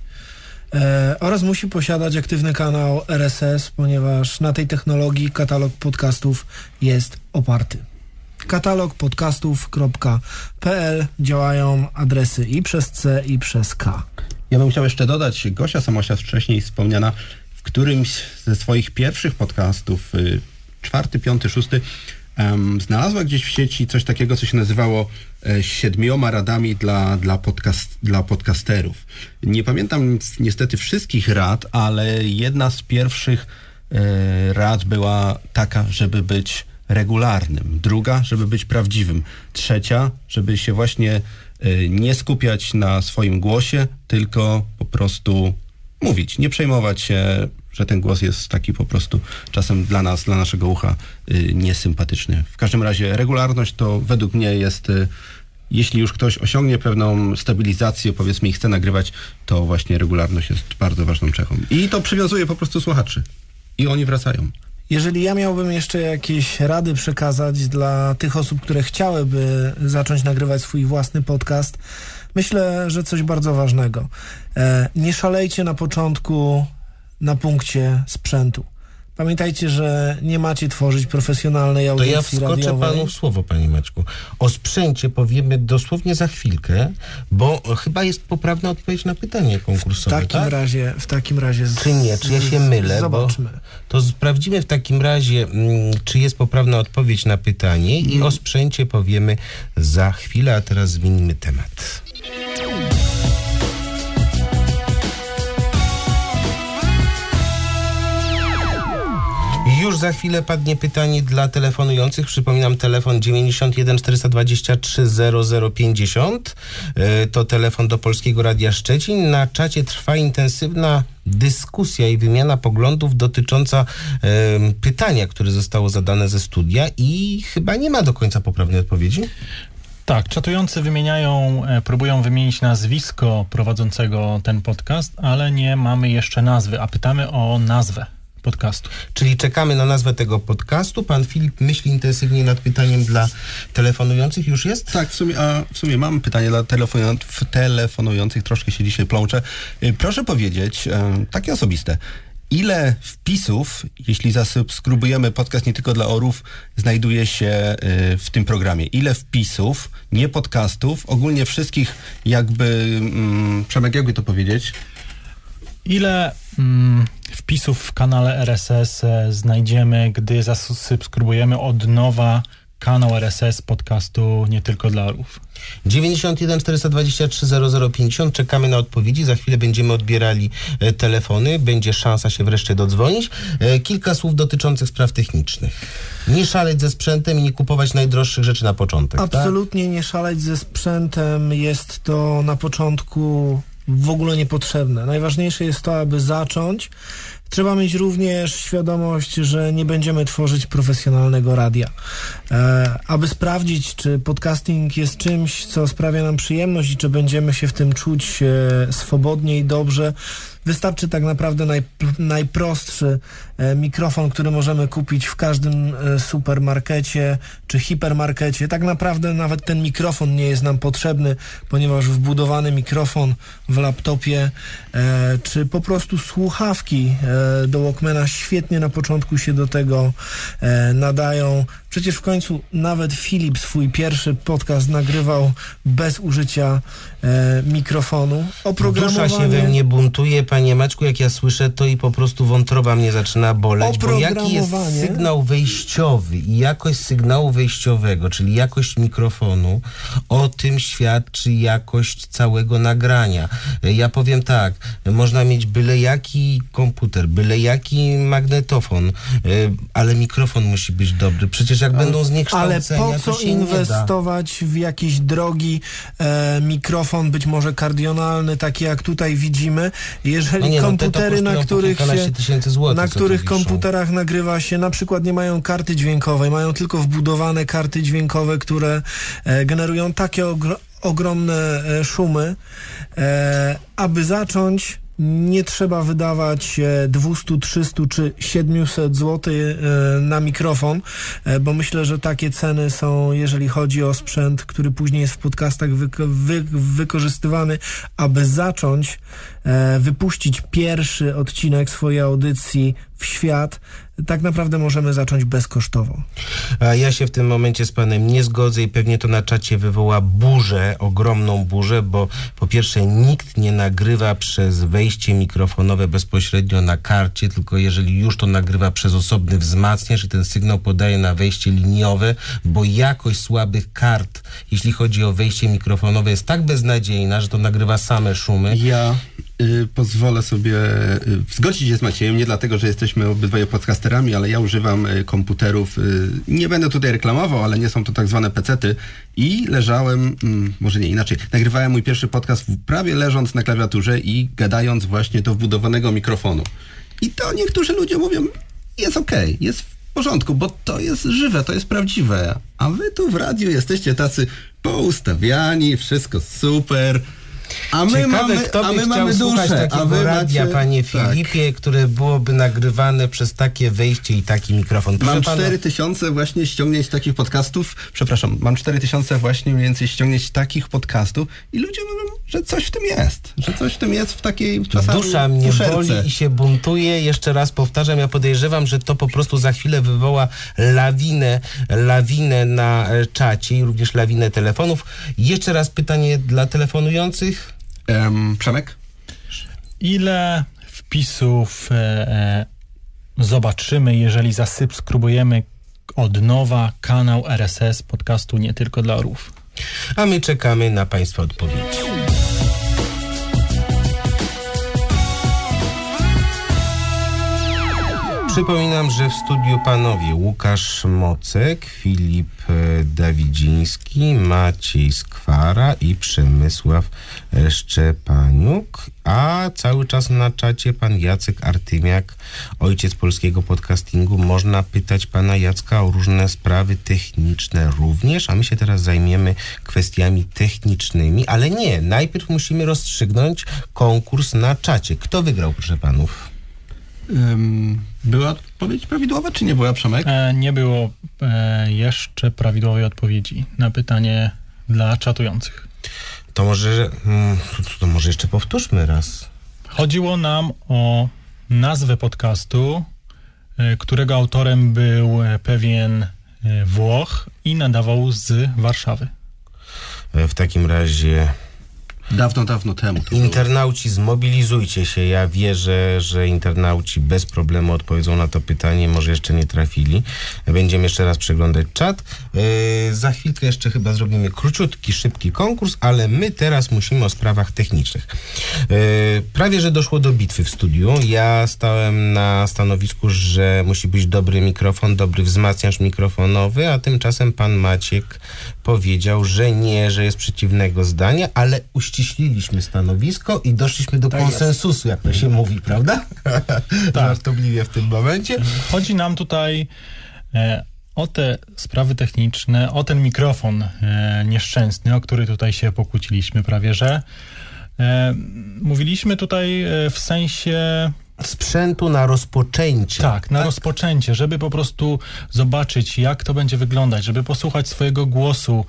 e, oraz musi posiadać aktywny kanał RSS, ponieważ na tej technologii katalog podcastów jest oparty. Katalogpodcastów.pl działają adresy i przez C i przez K. Ja bym chciał jeszcze dodać, Gosia Samosia wcześniej wspomniana, w którymś ze swoich pierwszych podcastów, y, czwarty, piąty, szósty, em, znalazła gdzieś w sieci coś takiego, co się nazywało e, siedmioma radami dla, dla, podcast, dla podcasterów. Nie pamiętam niestety wszystkich rad, ale jedna z pierwszych e, rad była taka, żeby być regularnym. Druga, żeby być prawdziwym. Trzecia, żeby się właśnie e, nie skupiać na swoim głosie, tylko po prostu mówić, nie przejmować się, że ten głos jest taki po prostu czasem dla nas, dla naszego ucha y, niesympatyczny. W każdym razie regularność to według mnie jest, y, jeśli już ktoś osiągnie pewną stabilizację, powiedzmy i chce nagrywać, to właśnie regularność jest bardzo ważną cechą. I to przywiązuje po prostu słuchaczy. I oni wracają. Jeżeli ja miałbym jeszcze jakieś rady przekazać dla tych osób, które chciałyby zacząć nagrywać swój własny podcast, myślę, że coś bardzo ważnego. E, nie szalejcie na początku na punkcie sprzętu. Pamiętajcie, że nie macie tworzyć profesjonalnej To audycji ja wskoczę radiowej. panu w słowo, panie Maćku. O sprzęcie powiemy dosłownie za chwilkę, bo chyba jest poprawna odpowiedź na pytanie W konkursowe, takim tak? razie, w takim razie. Z, Czy nie? Czy ja się mylę? Zobaczmy. Bo to sprawdzimy w takim razie, mm, czy jest poprawna odpowiedź na pytanie i o sprzęcie powiemy za chwilę, a teraz zmienimy temat. Już za chwilę padnie pytanie dla telefonujących. Przypominam, telefon 91 423 0050. E, To telefon do Polskiego Radia Szczecin. Na czacie trwa intensywna dyskusja i wymiana poglądów dotycząca em, pytania, które zostało zadane ze studia i chyba nie ma do końca poprawnej odpowiedzi. Tak, czatujący wymieniają, e, próbują wymienić nazwisko prowadzącego ten podcast, ale nie mamy jeszcze nazwy, a pytamy o nazwę podcastu. Czyli czekamy na nazwę tego podcastu. Pan Filip myśli intensywnie nad pytaniem dla telefonujących. Już jest? Tak, w sumie, a w sumie mam pytanie dla telefonują- w telefonujących, troszkę się dzisiaj plączę. Y, Proszę powiedzieć, em, takie osobiste, ile wpisów, jeśli zasubskrybujemy podcast nie tylko dla orów, znajduje się y, w tym programie? Ile wpisów, nie podcastów, ogólnie wszystkich jakby, mm, Przemek, jakby to powiedzieć? Ile mm, wpisów w kanale RSS e, znajdziemy, gdy zasubskrybujemy od nowa kanał RSS podcastu nie tylko dla orłów? 91 423 0050. Czekamy na odpowiedzi. Za chwilę będziemy odbierali e, telefony. Będzie szansa się wreszcie dodzwonić. E, kilka słów dotyczących spraw technicznych. Nie szaleć ze sprzętem i nie kupować najdroższych rzeczy na początek. tak? Absolutnie nie szaleć ze sprzętem. Jest to na początku w ogóle niepotrzebne. Najważniejsze jest to, aby zacząć. Trzeba mieć również świadomość, że nie będziemy tworzyć profesjonalnego radia. E, aby sprawdzić, czy podcasting jest czymś, co sprawia nam przyjemność i czy będziemy się w tym czuć e, swobodnie i dobrze, wystarczy tak naprawdę naj, najprostszy mikrofon, który możemy kupić w każdym e, supermarkecie czy hipermarkecie. Tak naprawdę nawet ten mikrofon nie jest nam potrzebny, ponieważ wbudowany mikrofon w laptopie e, czy po prostu słuchawki e, do Walkmana świetnie na początku się do tego e, nadają. Przecież w końcu nawet Filip swój pierwszy podcast nagrywał bez użycia e, mikrofonu. Dusza się we mnie buntuje, panie Maćku, jak ja słyszę to i po prostu wątroba mnie zaczyna boleć, bo jaki jest sygnał wejściowy i jakość sygnału wejściowego, czyli jakość mikrofonu, o tym świadczy jakość całego nagrania. Ja powiem tak, można mieć byle jaki komputer, byle jaki magnetofon, e, ale mikrofon musi być dobry. Przecież jak będą Ale zniekształcenia, po to co inwestować w jakiś drogi e, mikrofon, być może kardionalny, taki jak tutaj widzimy, jeżeli No nie, no komputery, na kosztują po których się, tysięcy złotych, na których wiszą. komputerach nagrywa się, na przykład nie mają karty dźwiękowej, mają tylko wbudowane karty dźwiękowe, które e, generują takie ogro- ogromne e, szumy, e, aby zacząć nie trzeba wydawać e, 200, 300 czy 700 zł e, na mikrofon, e, bo myślę, że takie ceny są, jeżeli chodzi o sprzęt, który później jest w podcastach wyko- wy- wykorzystywany, aby zacząć e, wypuścić pierwszy odcinek swojej audycji w świat, tak naprawdę możemy zacząć bezkosztowo. A ja się w tym momencie z panem nie zgodzę i pewnie to na czacie wywoła burzę, ogromną burzę, bo po pierwsze nikt nie nagrywa przez wejście mikrofonowe bezpośrednio na karcie, tylko jeżeli już to nagrywa przez osobny wzmacniacz i ten sygnał podaje na wejście liniowe, bo jakość słabych kart, jeśli chodzi o wejście mikrofonowe jest tak beznadziejna, że to nagrywa same szumy. Ja pozwolę sobie y, zgodzić się z Maciejem, nie dlatego, że jesteśmy obydwoje podcasterami, ale ja używam y, komputerów, y, nie będę tutaj reklamował, ale nie są to tak zwane pecety i leżałem, mm, może nie inaczej, nagrywałem mój pierwszy podcast prawie leżąc na klawiaturze i gadając właśnie do wbudowanego mikrofonu. I to niektórzy ludzie mówią, jest okej, jest w porządku, bo to jest żywe, to jest prawdziwe. A wy tu w radiu jesteście tacy poustawiani, wszystko super. A my Ciekawe, mamy, kto a my mamy słuchać duszę, a takiego wy radia, macie... panie tak. Filipie, które byłoby nagrywane przez takie wejście i taki mikrofon. Proszę Mam pana- 4000 właśnie ściągnięć takich podcastów, przepraszam, mam 4000 właśnie mniej więcej ściągnięć takich podcastów i ludzie mówią, że coś w tym jest, że coś w tym jest w takiej czasami Dusza mnie boli i się buntuje. Jeszcze raz powtarzam, ja podejrzewam, że to po prostu za chwilę wywoła lawinę, lawinę na czacie i również lawinę telefonów. Jeszcze raz pytanie dla telefonujących. Um, Przemek? Ile wpisów e, e, zobaczymy, jeżeli zasubskrybujemy od nowa kanał RSS podcastu nie tylko dla orłów? A my czekamy na Państwa odpowiedzi. Przypominam, że w studiu panowie Łukasz Mocek, Filip e, Dawidziński, Maciej Skwara i Przemysław e, Szczepaniuk, a cały czas na czacie pan Jacek Artymiak, ojciec polskiego podcastingu. Można pytać pana Jacka o różne sprawy techniczne również, a my się teraz zajmiemy kwestiami technicznymi, ale nie, najpierw musimy rozstrzygnąć konkurs na czacie. Kto wygrał, proszę panów? Ym, była odpowiedź prawidłowa, czy nie była, Przemek? E, nie było e, jeszcze prawidłowej odpowiedzi na pytanie dla czatujących. To może, mm, to, to może jeszcze powtórzmy raz. Chodziło nam o nazwę podcastu, e, którego autorem był e, pewien e, Włoch i nadawał z Warszawy. E, W takim razie Dawno, dawno temu. Internauci zmobilizujcie się. Ja wierzę, że internauci bez problemu odpowiedzą na to pytanie. Może jeszcze nie trafili. Będziemy jeszcze raz przeglądać czat. E, za chwilkę jeszcze chyba zrobimy króciutki, szybki konkurs, ale my teraz musimy o sprawach technicznych. E, prawie, że doszło do bitwy w studiu. Ja stałem na stanowisku, że musi być dobry mikrofon, dobry wzmacniacz mikrofonowy, a tymczasem pan Maciek powiedział, że nie, że jest przeciwnego zdania, ale uściśliliśmy stanowisko i doszliśmy do Tak konsensusu, jak to się mówi, prawda? Żartobliwie w tym momencie. Chodzi nam tutaj e, o te sprawy techniczne, o ten mikrofon e, nieszczęsny, o który tutaj się pokłóciliśmy prawie, że e, mówiliśmy tutaj e, w sensie sprzętu na rozpoczęcie. Tak, na rozpoczęcie, żeby po prostu zobaczyć, jak to będzie wyglądać, żeby posłuchać swojego głosu,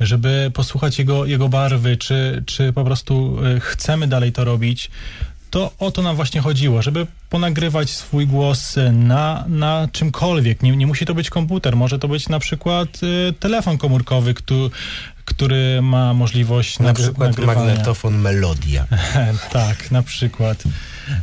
żeby posłuchać jego, jego barwy, czy, czy po prostu e, chcemy dalej to robić. To o to nam właśnie chodziło, żeby ponagrywać swój głos na, na czymkolwiek. Nie, nie musi to być komputer, może to być na przykład e, telefon komórkowy, który, który ma możliwość Na nagry- przykład nagrywania. magnetofon Melodia. tak, na przykład.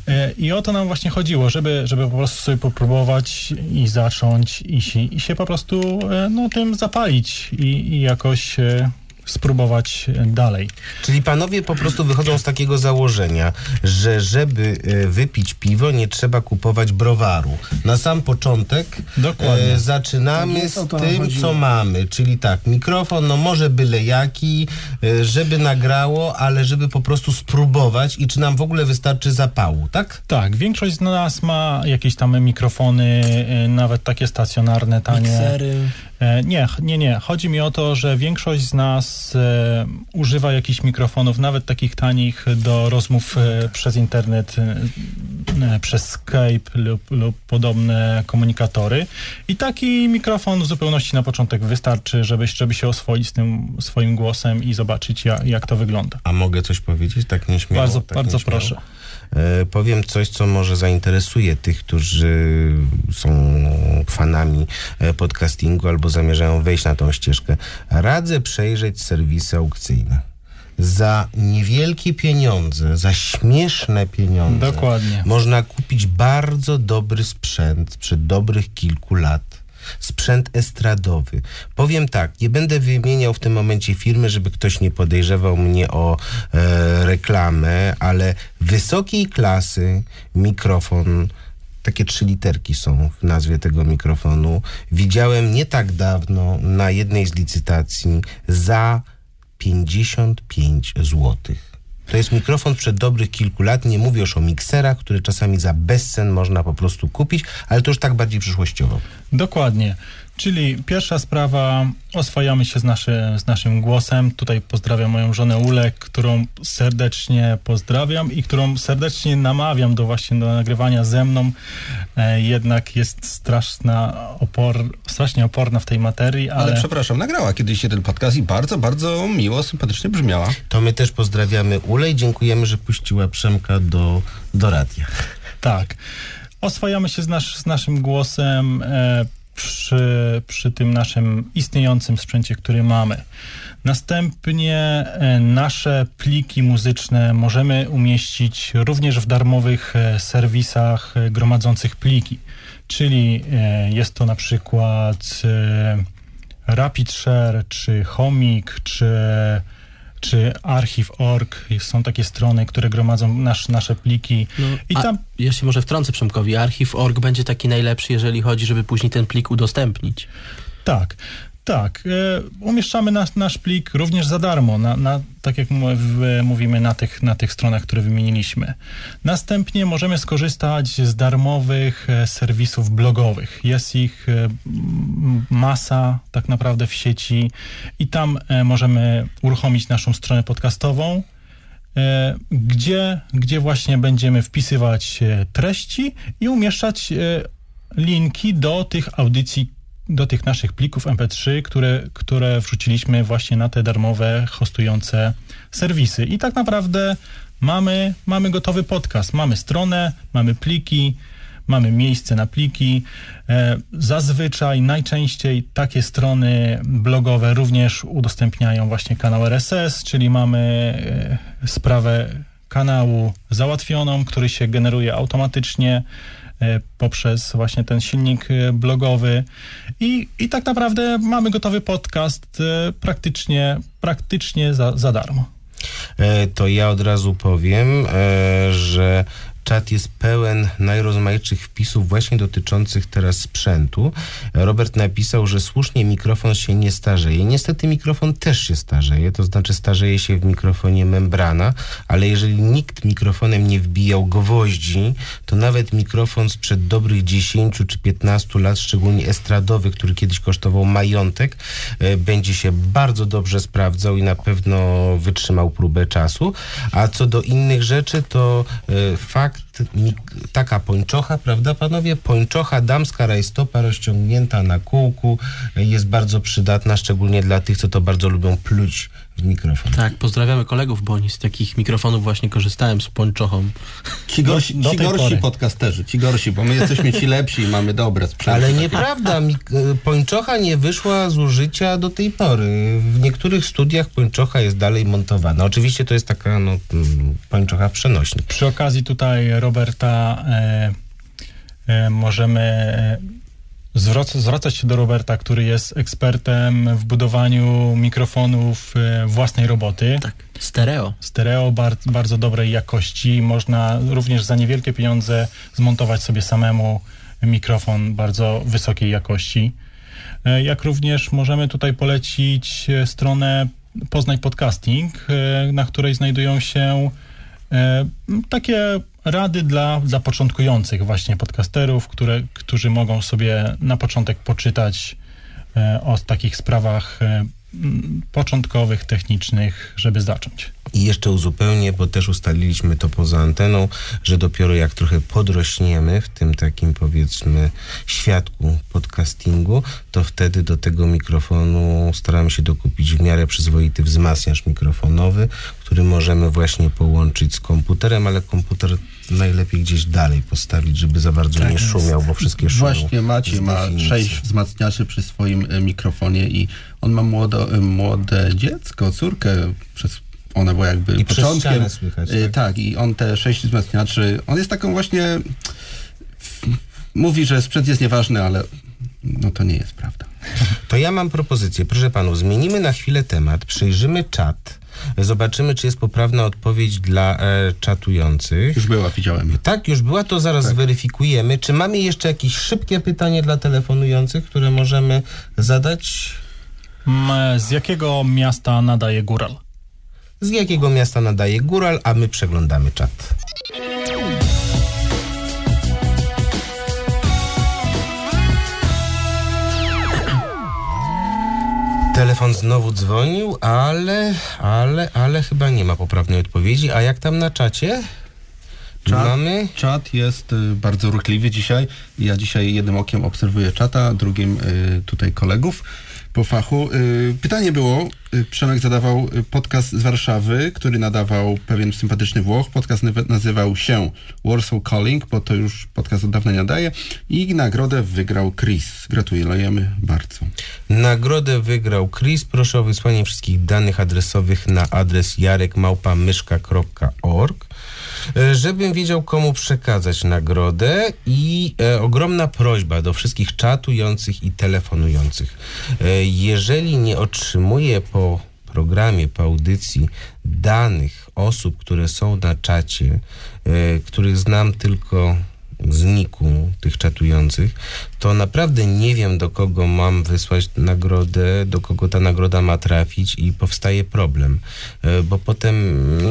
E, I o to nam właśnie chodziło, żeby, żeby po prostu sobie popróbować i zacząć i się, i się po prostu e, no, tym zapalić i, i jakoś e, spróbować dalej. Czyli panowie po prostu wychodzą z takiego założenia, że żeby e, wypić piwo, nie trzeba kupować browaru. Na sam początek Dokładnie. e, zaczynamy jest, o z tym, co mamy. Czyli tak, mikrofon, no może byle jaki, e, żeby nagrało, ale żeby po prostu spróbować i czy nam w ogóle wystarczy zapału, tak? Tak, większość z nas ma jakieś tam mikrofony, nawet takie stacjonarne, tanie. Miksery. E, Nie, nie, nie. Chodzi mi o to, że większość z nas e, używa jakichś mikrofonów, nawet takich tanich, do rozmów e, przez internet, e, e, przez Skype lub, lub podobne komunikatory. I taki mikrofon w zupełności na początek wystarczy, żeby, żeby się oswoić z tym swoim głosem i zobaczyć, jak, jak to wygląda. A mogę coś powiedzieć tak nieśmiało? Bardzo, tak bardzo nieśmiało? proszę. E, powiem coś, co może zainteresuje tych, którzy są fanami e, podcastingu albo zamierzają wejść na tą ścieżkę. Radzę przejrzeć serwisy aukcyjne. Za niewielkie pieniądze, za śmieszne pieniądze Dokładnie. można kupić bardzo dobry sprzęt sprzed dobrych kilku lat. Sprzęt estradowy. Powiem tak, nie będę wymieniał w tym momencie firmy, żeby ktoś nie podejrzewał mnie o e, reklamę, ale wysokiej klasy mikrofon, takie trzy literki są w nazwie tego mikrofonu, widziałem nie tak dawno na jednej z licytacji za 55 złotych. To jest mikrofon przed dobrych kilku lat. Nie mówię już o mikserach, które czasami za bezcen można po prostu kupić, ale to już tak bardziej przyszłościowo. Dokładnie. Czyli pierwsza sprawa, oswajamy się z, naszy, z naszym głosem. Tutaj pozdrawiam moją żonę Ulę, którą serdecznie pozdrawiam i którą serdecznie namawiam do właśnie do nagrywania ze mną. E, jednak jest straszna opor, strasznie oporna w tej materii, ale... Ale przepraszam, nagrała kiedyś jeden podcast i bardzo, bardzo miło, sympatycznie brzmiała. To my też pozdrawiamy Ulę i dziękujemy, że puściła Przemka do, do radia. Tak. Oswajamy się z, nasz, z naszym głosem e, przy, przy tym naszym istniejącym sprzęcie, który mamy. Następnie e, nasze pliki muzyczne możemy umieścić również w darmowych e, serwisach e, gromadzących pliki. Czyli jest to na przykład RapidShare, czy Homik, czy czy archiv.org, są takie strony, które gromadzą nasz, nasze pliki i A tam Ja się może wtrącę Przemkowi. Archiv.org będzie taki najlepszy, jeżeli chodzi, żeby później ten plik udostępnić. Tak, tak. E, umieszczamy nasz, nasz plik również za darmo, na, na, tak jak mówimy na tych, na tych stronach, które wymieniliśmy. Następnie możemy skorzystać z darmowych e, serwisów blogowych. Jest ich e, masa tak naprawdę w sieci i tam możemy uruchomić naszą stronę podcastową, gdzie, gdzie właśnie będziemy wpisywać treści i umieszczać linki do tych audycji, do tych naszych plików MP3, które, które wrzuciliśmy właśnie na te darmowe, hostujące serwisy. I tak naprawdę mamy, mamy gotowy podcast. Mamy stronę, mamy pliki, mamy miejsce na pliki. E, Zazwyczaj, najczęściej takie strony blogowe również udostępniają właśnie kanał RSS, czyli mamy e, sprawę kanału załatwioną, który się generuje automatycznie poprzez właśnie ten silnik e, blogowy i, i tak naprawdę mamy gotowy podcast e, praktycznie, praktycznie za, za darmo. E, to ja od razu powiem, e, że czat jest pełen najrozmaitszych wpisów właśnie dotyczących teraz sprzętu. Robert napisał, że słusznie mikrofon się nie starzeje. Niestety mikrofon też się starzeje, to znaczy starzeje się w mikrofonie membrana, ale jeżeli nikt mikrofonem nie wbijał gwoździ, to nawet mikrofon sprzed dobrych 10 czy 15 lat, szczególnie estradowy, który kiedyś kosztował majątek, e, będzie się bardzo dobrze sprawdzał i na pewno wytrzymał próbę czasu. A co do innych rzeczy, to e, fakt, taka pończocha, prawda panowie? Pończocha damska rajstopa rozciągnięta na kółku jest bardzo przydatna, szczególnie dla tych, co to bardzo lubią pluć mikrofon. Tak, pozdrawiamy kolegów, bo oni z takich mikrofonów właśnie korzystałem z pończochą. Ci gorsi, Do- do ci gorsi pory. podcasterzy, ci gorsi, bo my jesteśmy ci lepsi i mamy dobre sprzęty. Ale nieprawda, e, pończocha nie wyszła z użycia do tej pory. W niektórych studiach pończocha jest dalej montowana. Oczywiście to jest taka no, mm, pończocha przenośnik. Przy okazji tutaj Roberta e, e, możemy e, zwracać się do Roberta, który jest ekspertem w budowaniu mikrofonów e, własnej roboty. Tak, stereo. Stereo bar- bardzo dobrej jakości. Można również za niewielkie pieniądze zmontować sobie samemu mikrofon bardzo wysokiej jakości. E, Jak również możemy tutaj polecić e, stronę Poznań Podcasting, na której znajdują się takie rady dla, dla początkujących właśnie podcasterów, które, którzy mogą sobie na początek poczytać e, o takich sprawach e, początkowych, technicznych, żeby zacząć. I jeszcze uzupełnię, bo też ustaliliśmy to poza anteną, że dopiero jak trochę podrośniemy w tym takim powiedzmy świadku podcastingu, to wtedy do tego mikrofonu staramy się dokupić w miarę przyzwoity wzmacniacz mikrofonowy, który możemy właśnie połączyć z komputerem, ale komputer najlepiej gdzieś dalej postawić, żeby za bardzo Tak nie jest. szumiał, bo wszystkie szumią. Właśnie Maciej z ma sześć wzmacniaczy przy swoim e, mikrofonie i on ma młodo, e, młode dziecko, córkę, przez ona była jakby I początkiem. słychać, E, tak? tak, i on te sześć wzmacniaczy, on jest taką właśnie mówi, że sprzęt jest nieważny, ale no to nie jest prawda. To ja mam propozycję. Proszę panów, zmienimy na chwilę temat, przejrzymy czat, zobaczymy, czy jest poprawna odpowiedź dla e, czatujących. Już była, widziałem. Tak, już była, to zaraz zweryfikujemy. Czy mamy jeszcze jakieś szybkie pytanie dla telefonujących, które możemy zadać? M, Z jakiego miasta nadaje Góral? Z jakiego miasta nadaje Góral, a my przeglądamy czat. Telefon znowu dzwonił, ale, ale, ale chyba nie ma poprawnej odpowiedzi. A jak tam na czacie? Czat, Mamy? czat jest y, bardzo ruchliwy dzisiaj. Ja dzisiaj jednym okiem obserwuję czata, drugim y, tutaj kolegów po fachu. Y, pytanie było, y, Przemek zadawał y, podcast z Warszawy, który nadawał pewien sympatyczny Włoch. Podcast nazywał się Warsaw Calling, bo to już podcast od dawna nie nadaje. I nagrodę wygrał Chris. Gratulujemy bardzo. Nagrodę wygrał Chris. Proszę o wysłanie wszystkich danych adresowych na adres jarekmałpamyszka.org żebym wiedział, komu przekazać nagrodę i e, ogromna prośba do wszystkich czatujących i telefonujących. E, jeżeli nie otrzymuję po programie, po audycji danych osób, które są na czacie, e, których znam tylko z niku tych czatujących, to naprawdę nie wiem, do kogo mam wysłać nagrodę, do kogo ta nagroda ma trafić i powstaje problem, E, bo potem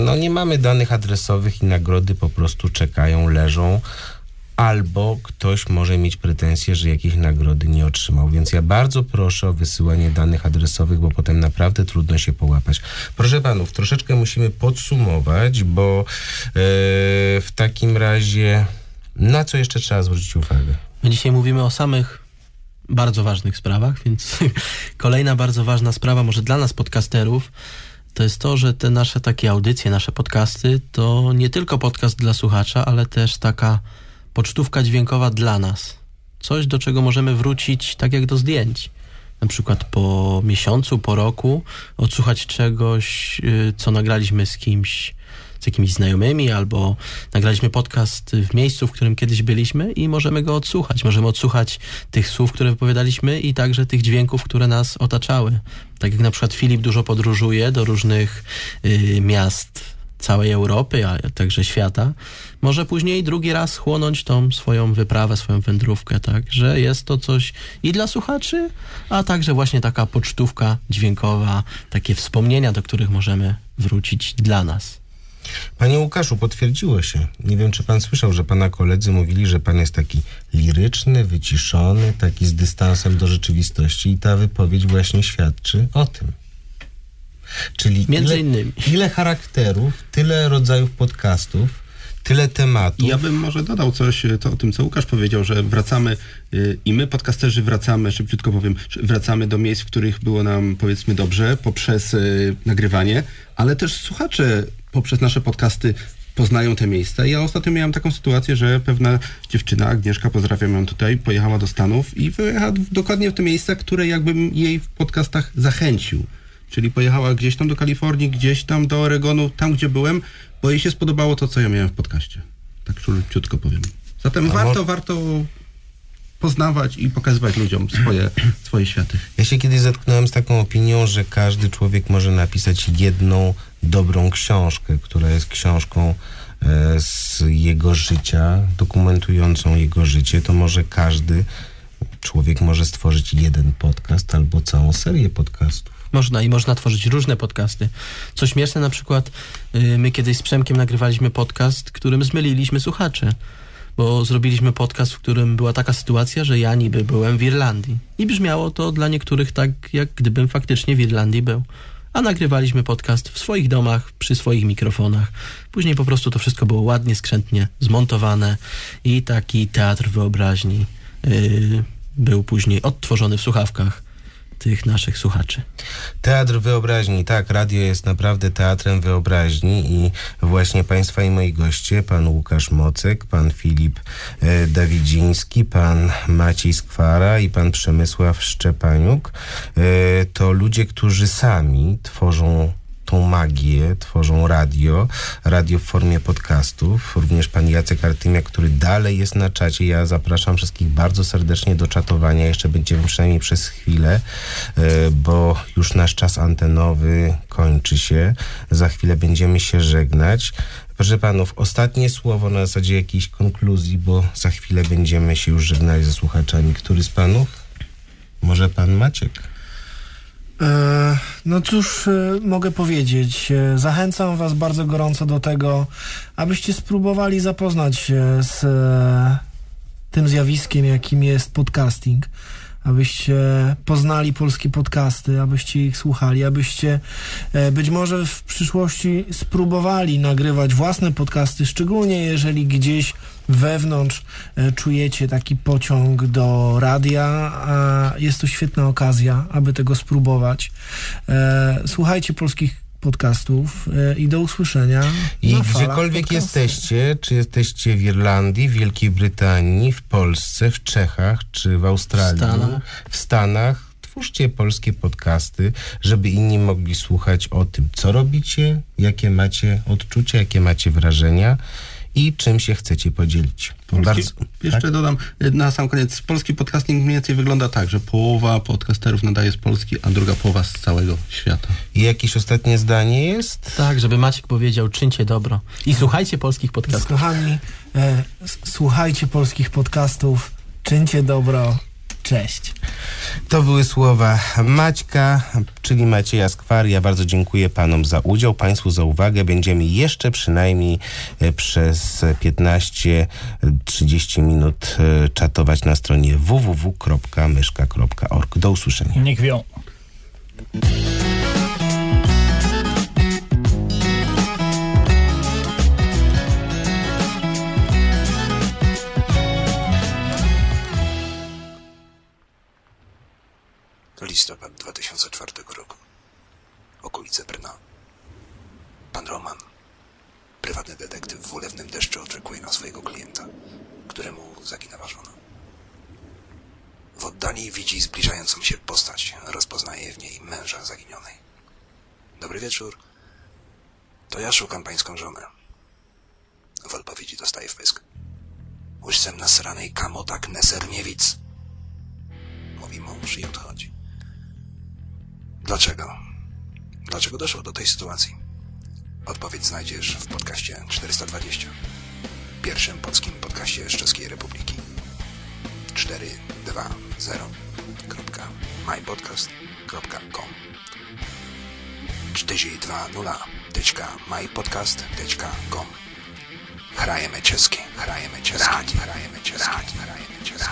no, nie mamy danych adresowych i nagrody po prostu czekają, leżą, albo ktoś może mieć pretensje, że jakiejś nagrody nie otrzymał. Więc ja bardzo proszę o wysyłanie danych adresowych, bo potem naprawdę trudno się połapać. Proszę panów, troszeczkę musimy podsumować, bo e, w takim razie na co jeszcze trzeba zwrócić uwagę? My dzisiaj mówimy o samych bardzo ważnych sprawach, więc kolejna bardzo ważna sprawa, może dla nas podcasterów, to jest to, że te nasze takie audycje, nasze podcasty, to nie tylko podcast dla słuchacza, ale też taka pocztówka dźwiękowa dla nas. Coś, do czego możemy wrócić tak jak do zdjęć. Na przykład po miesiącu, po roku odsłuchać czegoś, y, co nagraliśmy z kimś, z jakimiś znajomymi, albo nagraliśmy podcast w miejscu, w którym kiedyś byliśmy i możemy go odsłuchać. Możemy odsłuchać tych słów, które wypowiadaliśmy i także tych dźwięków, które nas otaczały. Tak jak na przykład Filip dużo podróżuje do różnych y, miast całej Europy, a także świata, może później drugi raz chłonąć tą swoją wyprawę, swoją wędrówkę, tak? Że jest to coś i dla słuchaczy, a także właśnie taka pocztówka dźwiękowa, takie wspomnienia, do których możemy wrócić dla nas. Panie Łukaszu, potwierdziło się. Nie wiem, czy pan słyszał, że pana koledzy mówili, że pan jest taki liryczny, wyciszony, taki z dystansem do rzeczywistości i ta wypowiedź właśnie świadczy o tym. Czyli Między ile, innymi. ile charakterów, tyle rodzajów podcastów, tyle tematów. Ja bym może dodał coś e, to, o tym, co Łukasz powiedział, że wracamy y, i my, podcasterzy, wracamy, szybciutko powiem, wracamy do miejsc, w których było nam, powiedzmy, dobrze poprzez y, nagrywanie, ale też słuchacze poprzez nasze podcasty poznają te miejsca. Ja ostatnio miałem taką sytuację, że pewna dziewczyna, Agnieszka, pozdrawiam ją tutaj, pojechała do Stanów i wyjechała dokładnie w te miejsca, które jakbym jej w podcastach zachęcił. Czyli pojechała gdzieś tam do Kalifornii, gdzieś tam do Oregonu, tam gdzie byłem, bo jej się spodobało to, co ja miałem w podcaście. Tak szybciutko powiem. Zatem A warto, mo- warto poznawać i pokazywać ludziom swoje, swoje światy. Ja się kiedyś zetknąłem z taką opinią, że każdy człowiek może napisać jedną dobrą książkę, która jest książką e, z jego życia, dokumentującą jego życie. To może każdy człowiek może stworzyć jeden podcast albo całą serię podcastów. Można i można tworzyć różne podcasty. Co śmieszne, na przykład y, my kiedyś z Przemkiem nagrywaliśmy podcast, którym zmyliliśmy słuchaczy. Bo zrobiliśmy podcast, w którym była taka sytuacja, że ja niby byłem w Irlandii. I brzmiało to dla niektórych tak, jak gdybym faktycznie w Irlandii był. A nagrywaliśmy podcast w swoich domach, przy swoich mikrofonach. Później po prostu to wszystko było ładnie, skrzętnie zmontowane i taki teatr wyobraźni y, był później odtworzony w słuchawkach tych naszych słuchaczy. Teatr wyobraźni, tak, radio jest naprawdę teatrem wyobraźni i właśnie Państwa i moi goście, pan Łukasz Mocek, pan Filip e, Dawidziński, pan Maciej Skwara i pan Przemysław Szczepaniuk, e, to ludzie, którzy sami tworzą tą magię, tworzą radio, radio w formie podcastów. Również pan Jacek Artymiak, który dalej jest na czacie. Ja zapraszam wszystkich bardzo serdecznie do czatowania. Jeszcze będziemy przynajmniej przez chwilę, e, bo już nasz czas antenowy kończy się. Za chwilę będziemy się żegnać. Proszę panów, ostatnie słowo na zasadzie jakiejś konkluzji, bo za chwilę będziemy się już żegnali ze słuchaczami. Który z panów? Może pan Maciek? E, No cóż, e, mogę powiedzieć. E, Zachęcam Was bardzo gorąco do tego, abyście spróbowali zapoznać się z tym zjawiskiem, jakim jest podcasting. Abyście poznali polskie podcasty, abyście ich słuchali, abyście być może w przyszłości spróbowali nagrywać własne podcasty, szczególnie jeżeli gdzieś wewnątrz e, czujecie taki pociąg do radia, a jest to świetna okazja, aby tego spróbować. E, Słuchajcie polskich podcastów e, i do usłyszenia. I gdziekolwiek jesteście, czy jesteście w Irlandii, w Wielkiej Brytanii, w Polsce, w Czechach, czy w Australii, Stanach. w Stanach, twórzcie polskie podcasty, żeby inni mogli słuchać o tym, co robicie, jakie macie odczucia, jakie macie wrażenia i czym się chcecie podzielić. Polski, jeszcze dodam, y, na sam koniec, polski podcasting mniej więcej wygląda tak, że połowa podcasterów nadaje z Polski, a druga połowa z całego świata. I jakieś ostatnie zdanie jest? Tak, żeby Maciek powiedział, czyńcie dobro. I słuchajcie polskich podcastów. Kochani, e, słuchajcie polskich podcastów, czyńcie dobro. Cześć. To były słowa Maćka, czyli Macieja Skwar. Ja bardzo dziękuję panom za udział, państwu za uwagę. Będziemy jeszcze przynajmniej e, przez 15-30 minut e, czatować na stronie www.myszka.org. Do usłyszenia. Niech wią. Listopad 2004 roku. Okolice Brna. Pan Roman, prywatny detektyw w ulewnym deszczu oczekuje na swojego klienta, któremu zaginęła żona. W oddali widzi zbliżającą się postać, rozpoznaje w niej męża zaginionej. Dobry wieczór. To ja szukam pańską żonę. W odpowiedzi dostaje wpysk. Łyżcem nasranej kamotak neserniewic. Mówi mąż i odchodzi. Dlaczego? Dlaczego doszło do tej sytuacji? Odpowiedź znajdziesz w podcaście 420. Pierwszym polskim podcaście z Czeskiej Republiki. 420.mypodcast.com 420.mypodcast.com Hrajemy czeski, hrajemy czeski, hrajemy czeski, hrajemy czeski.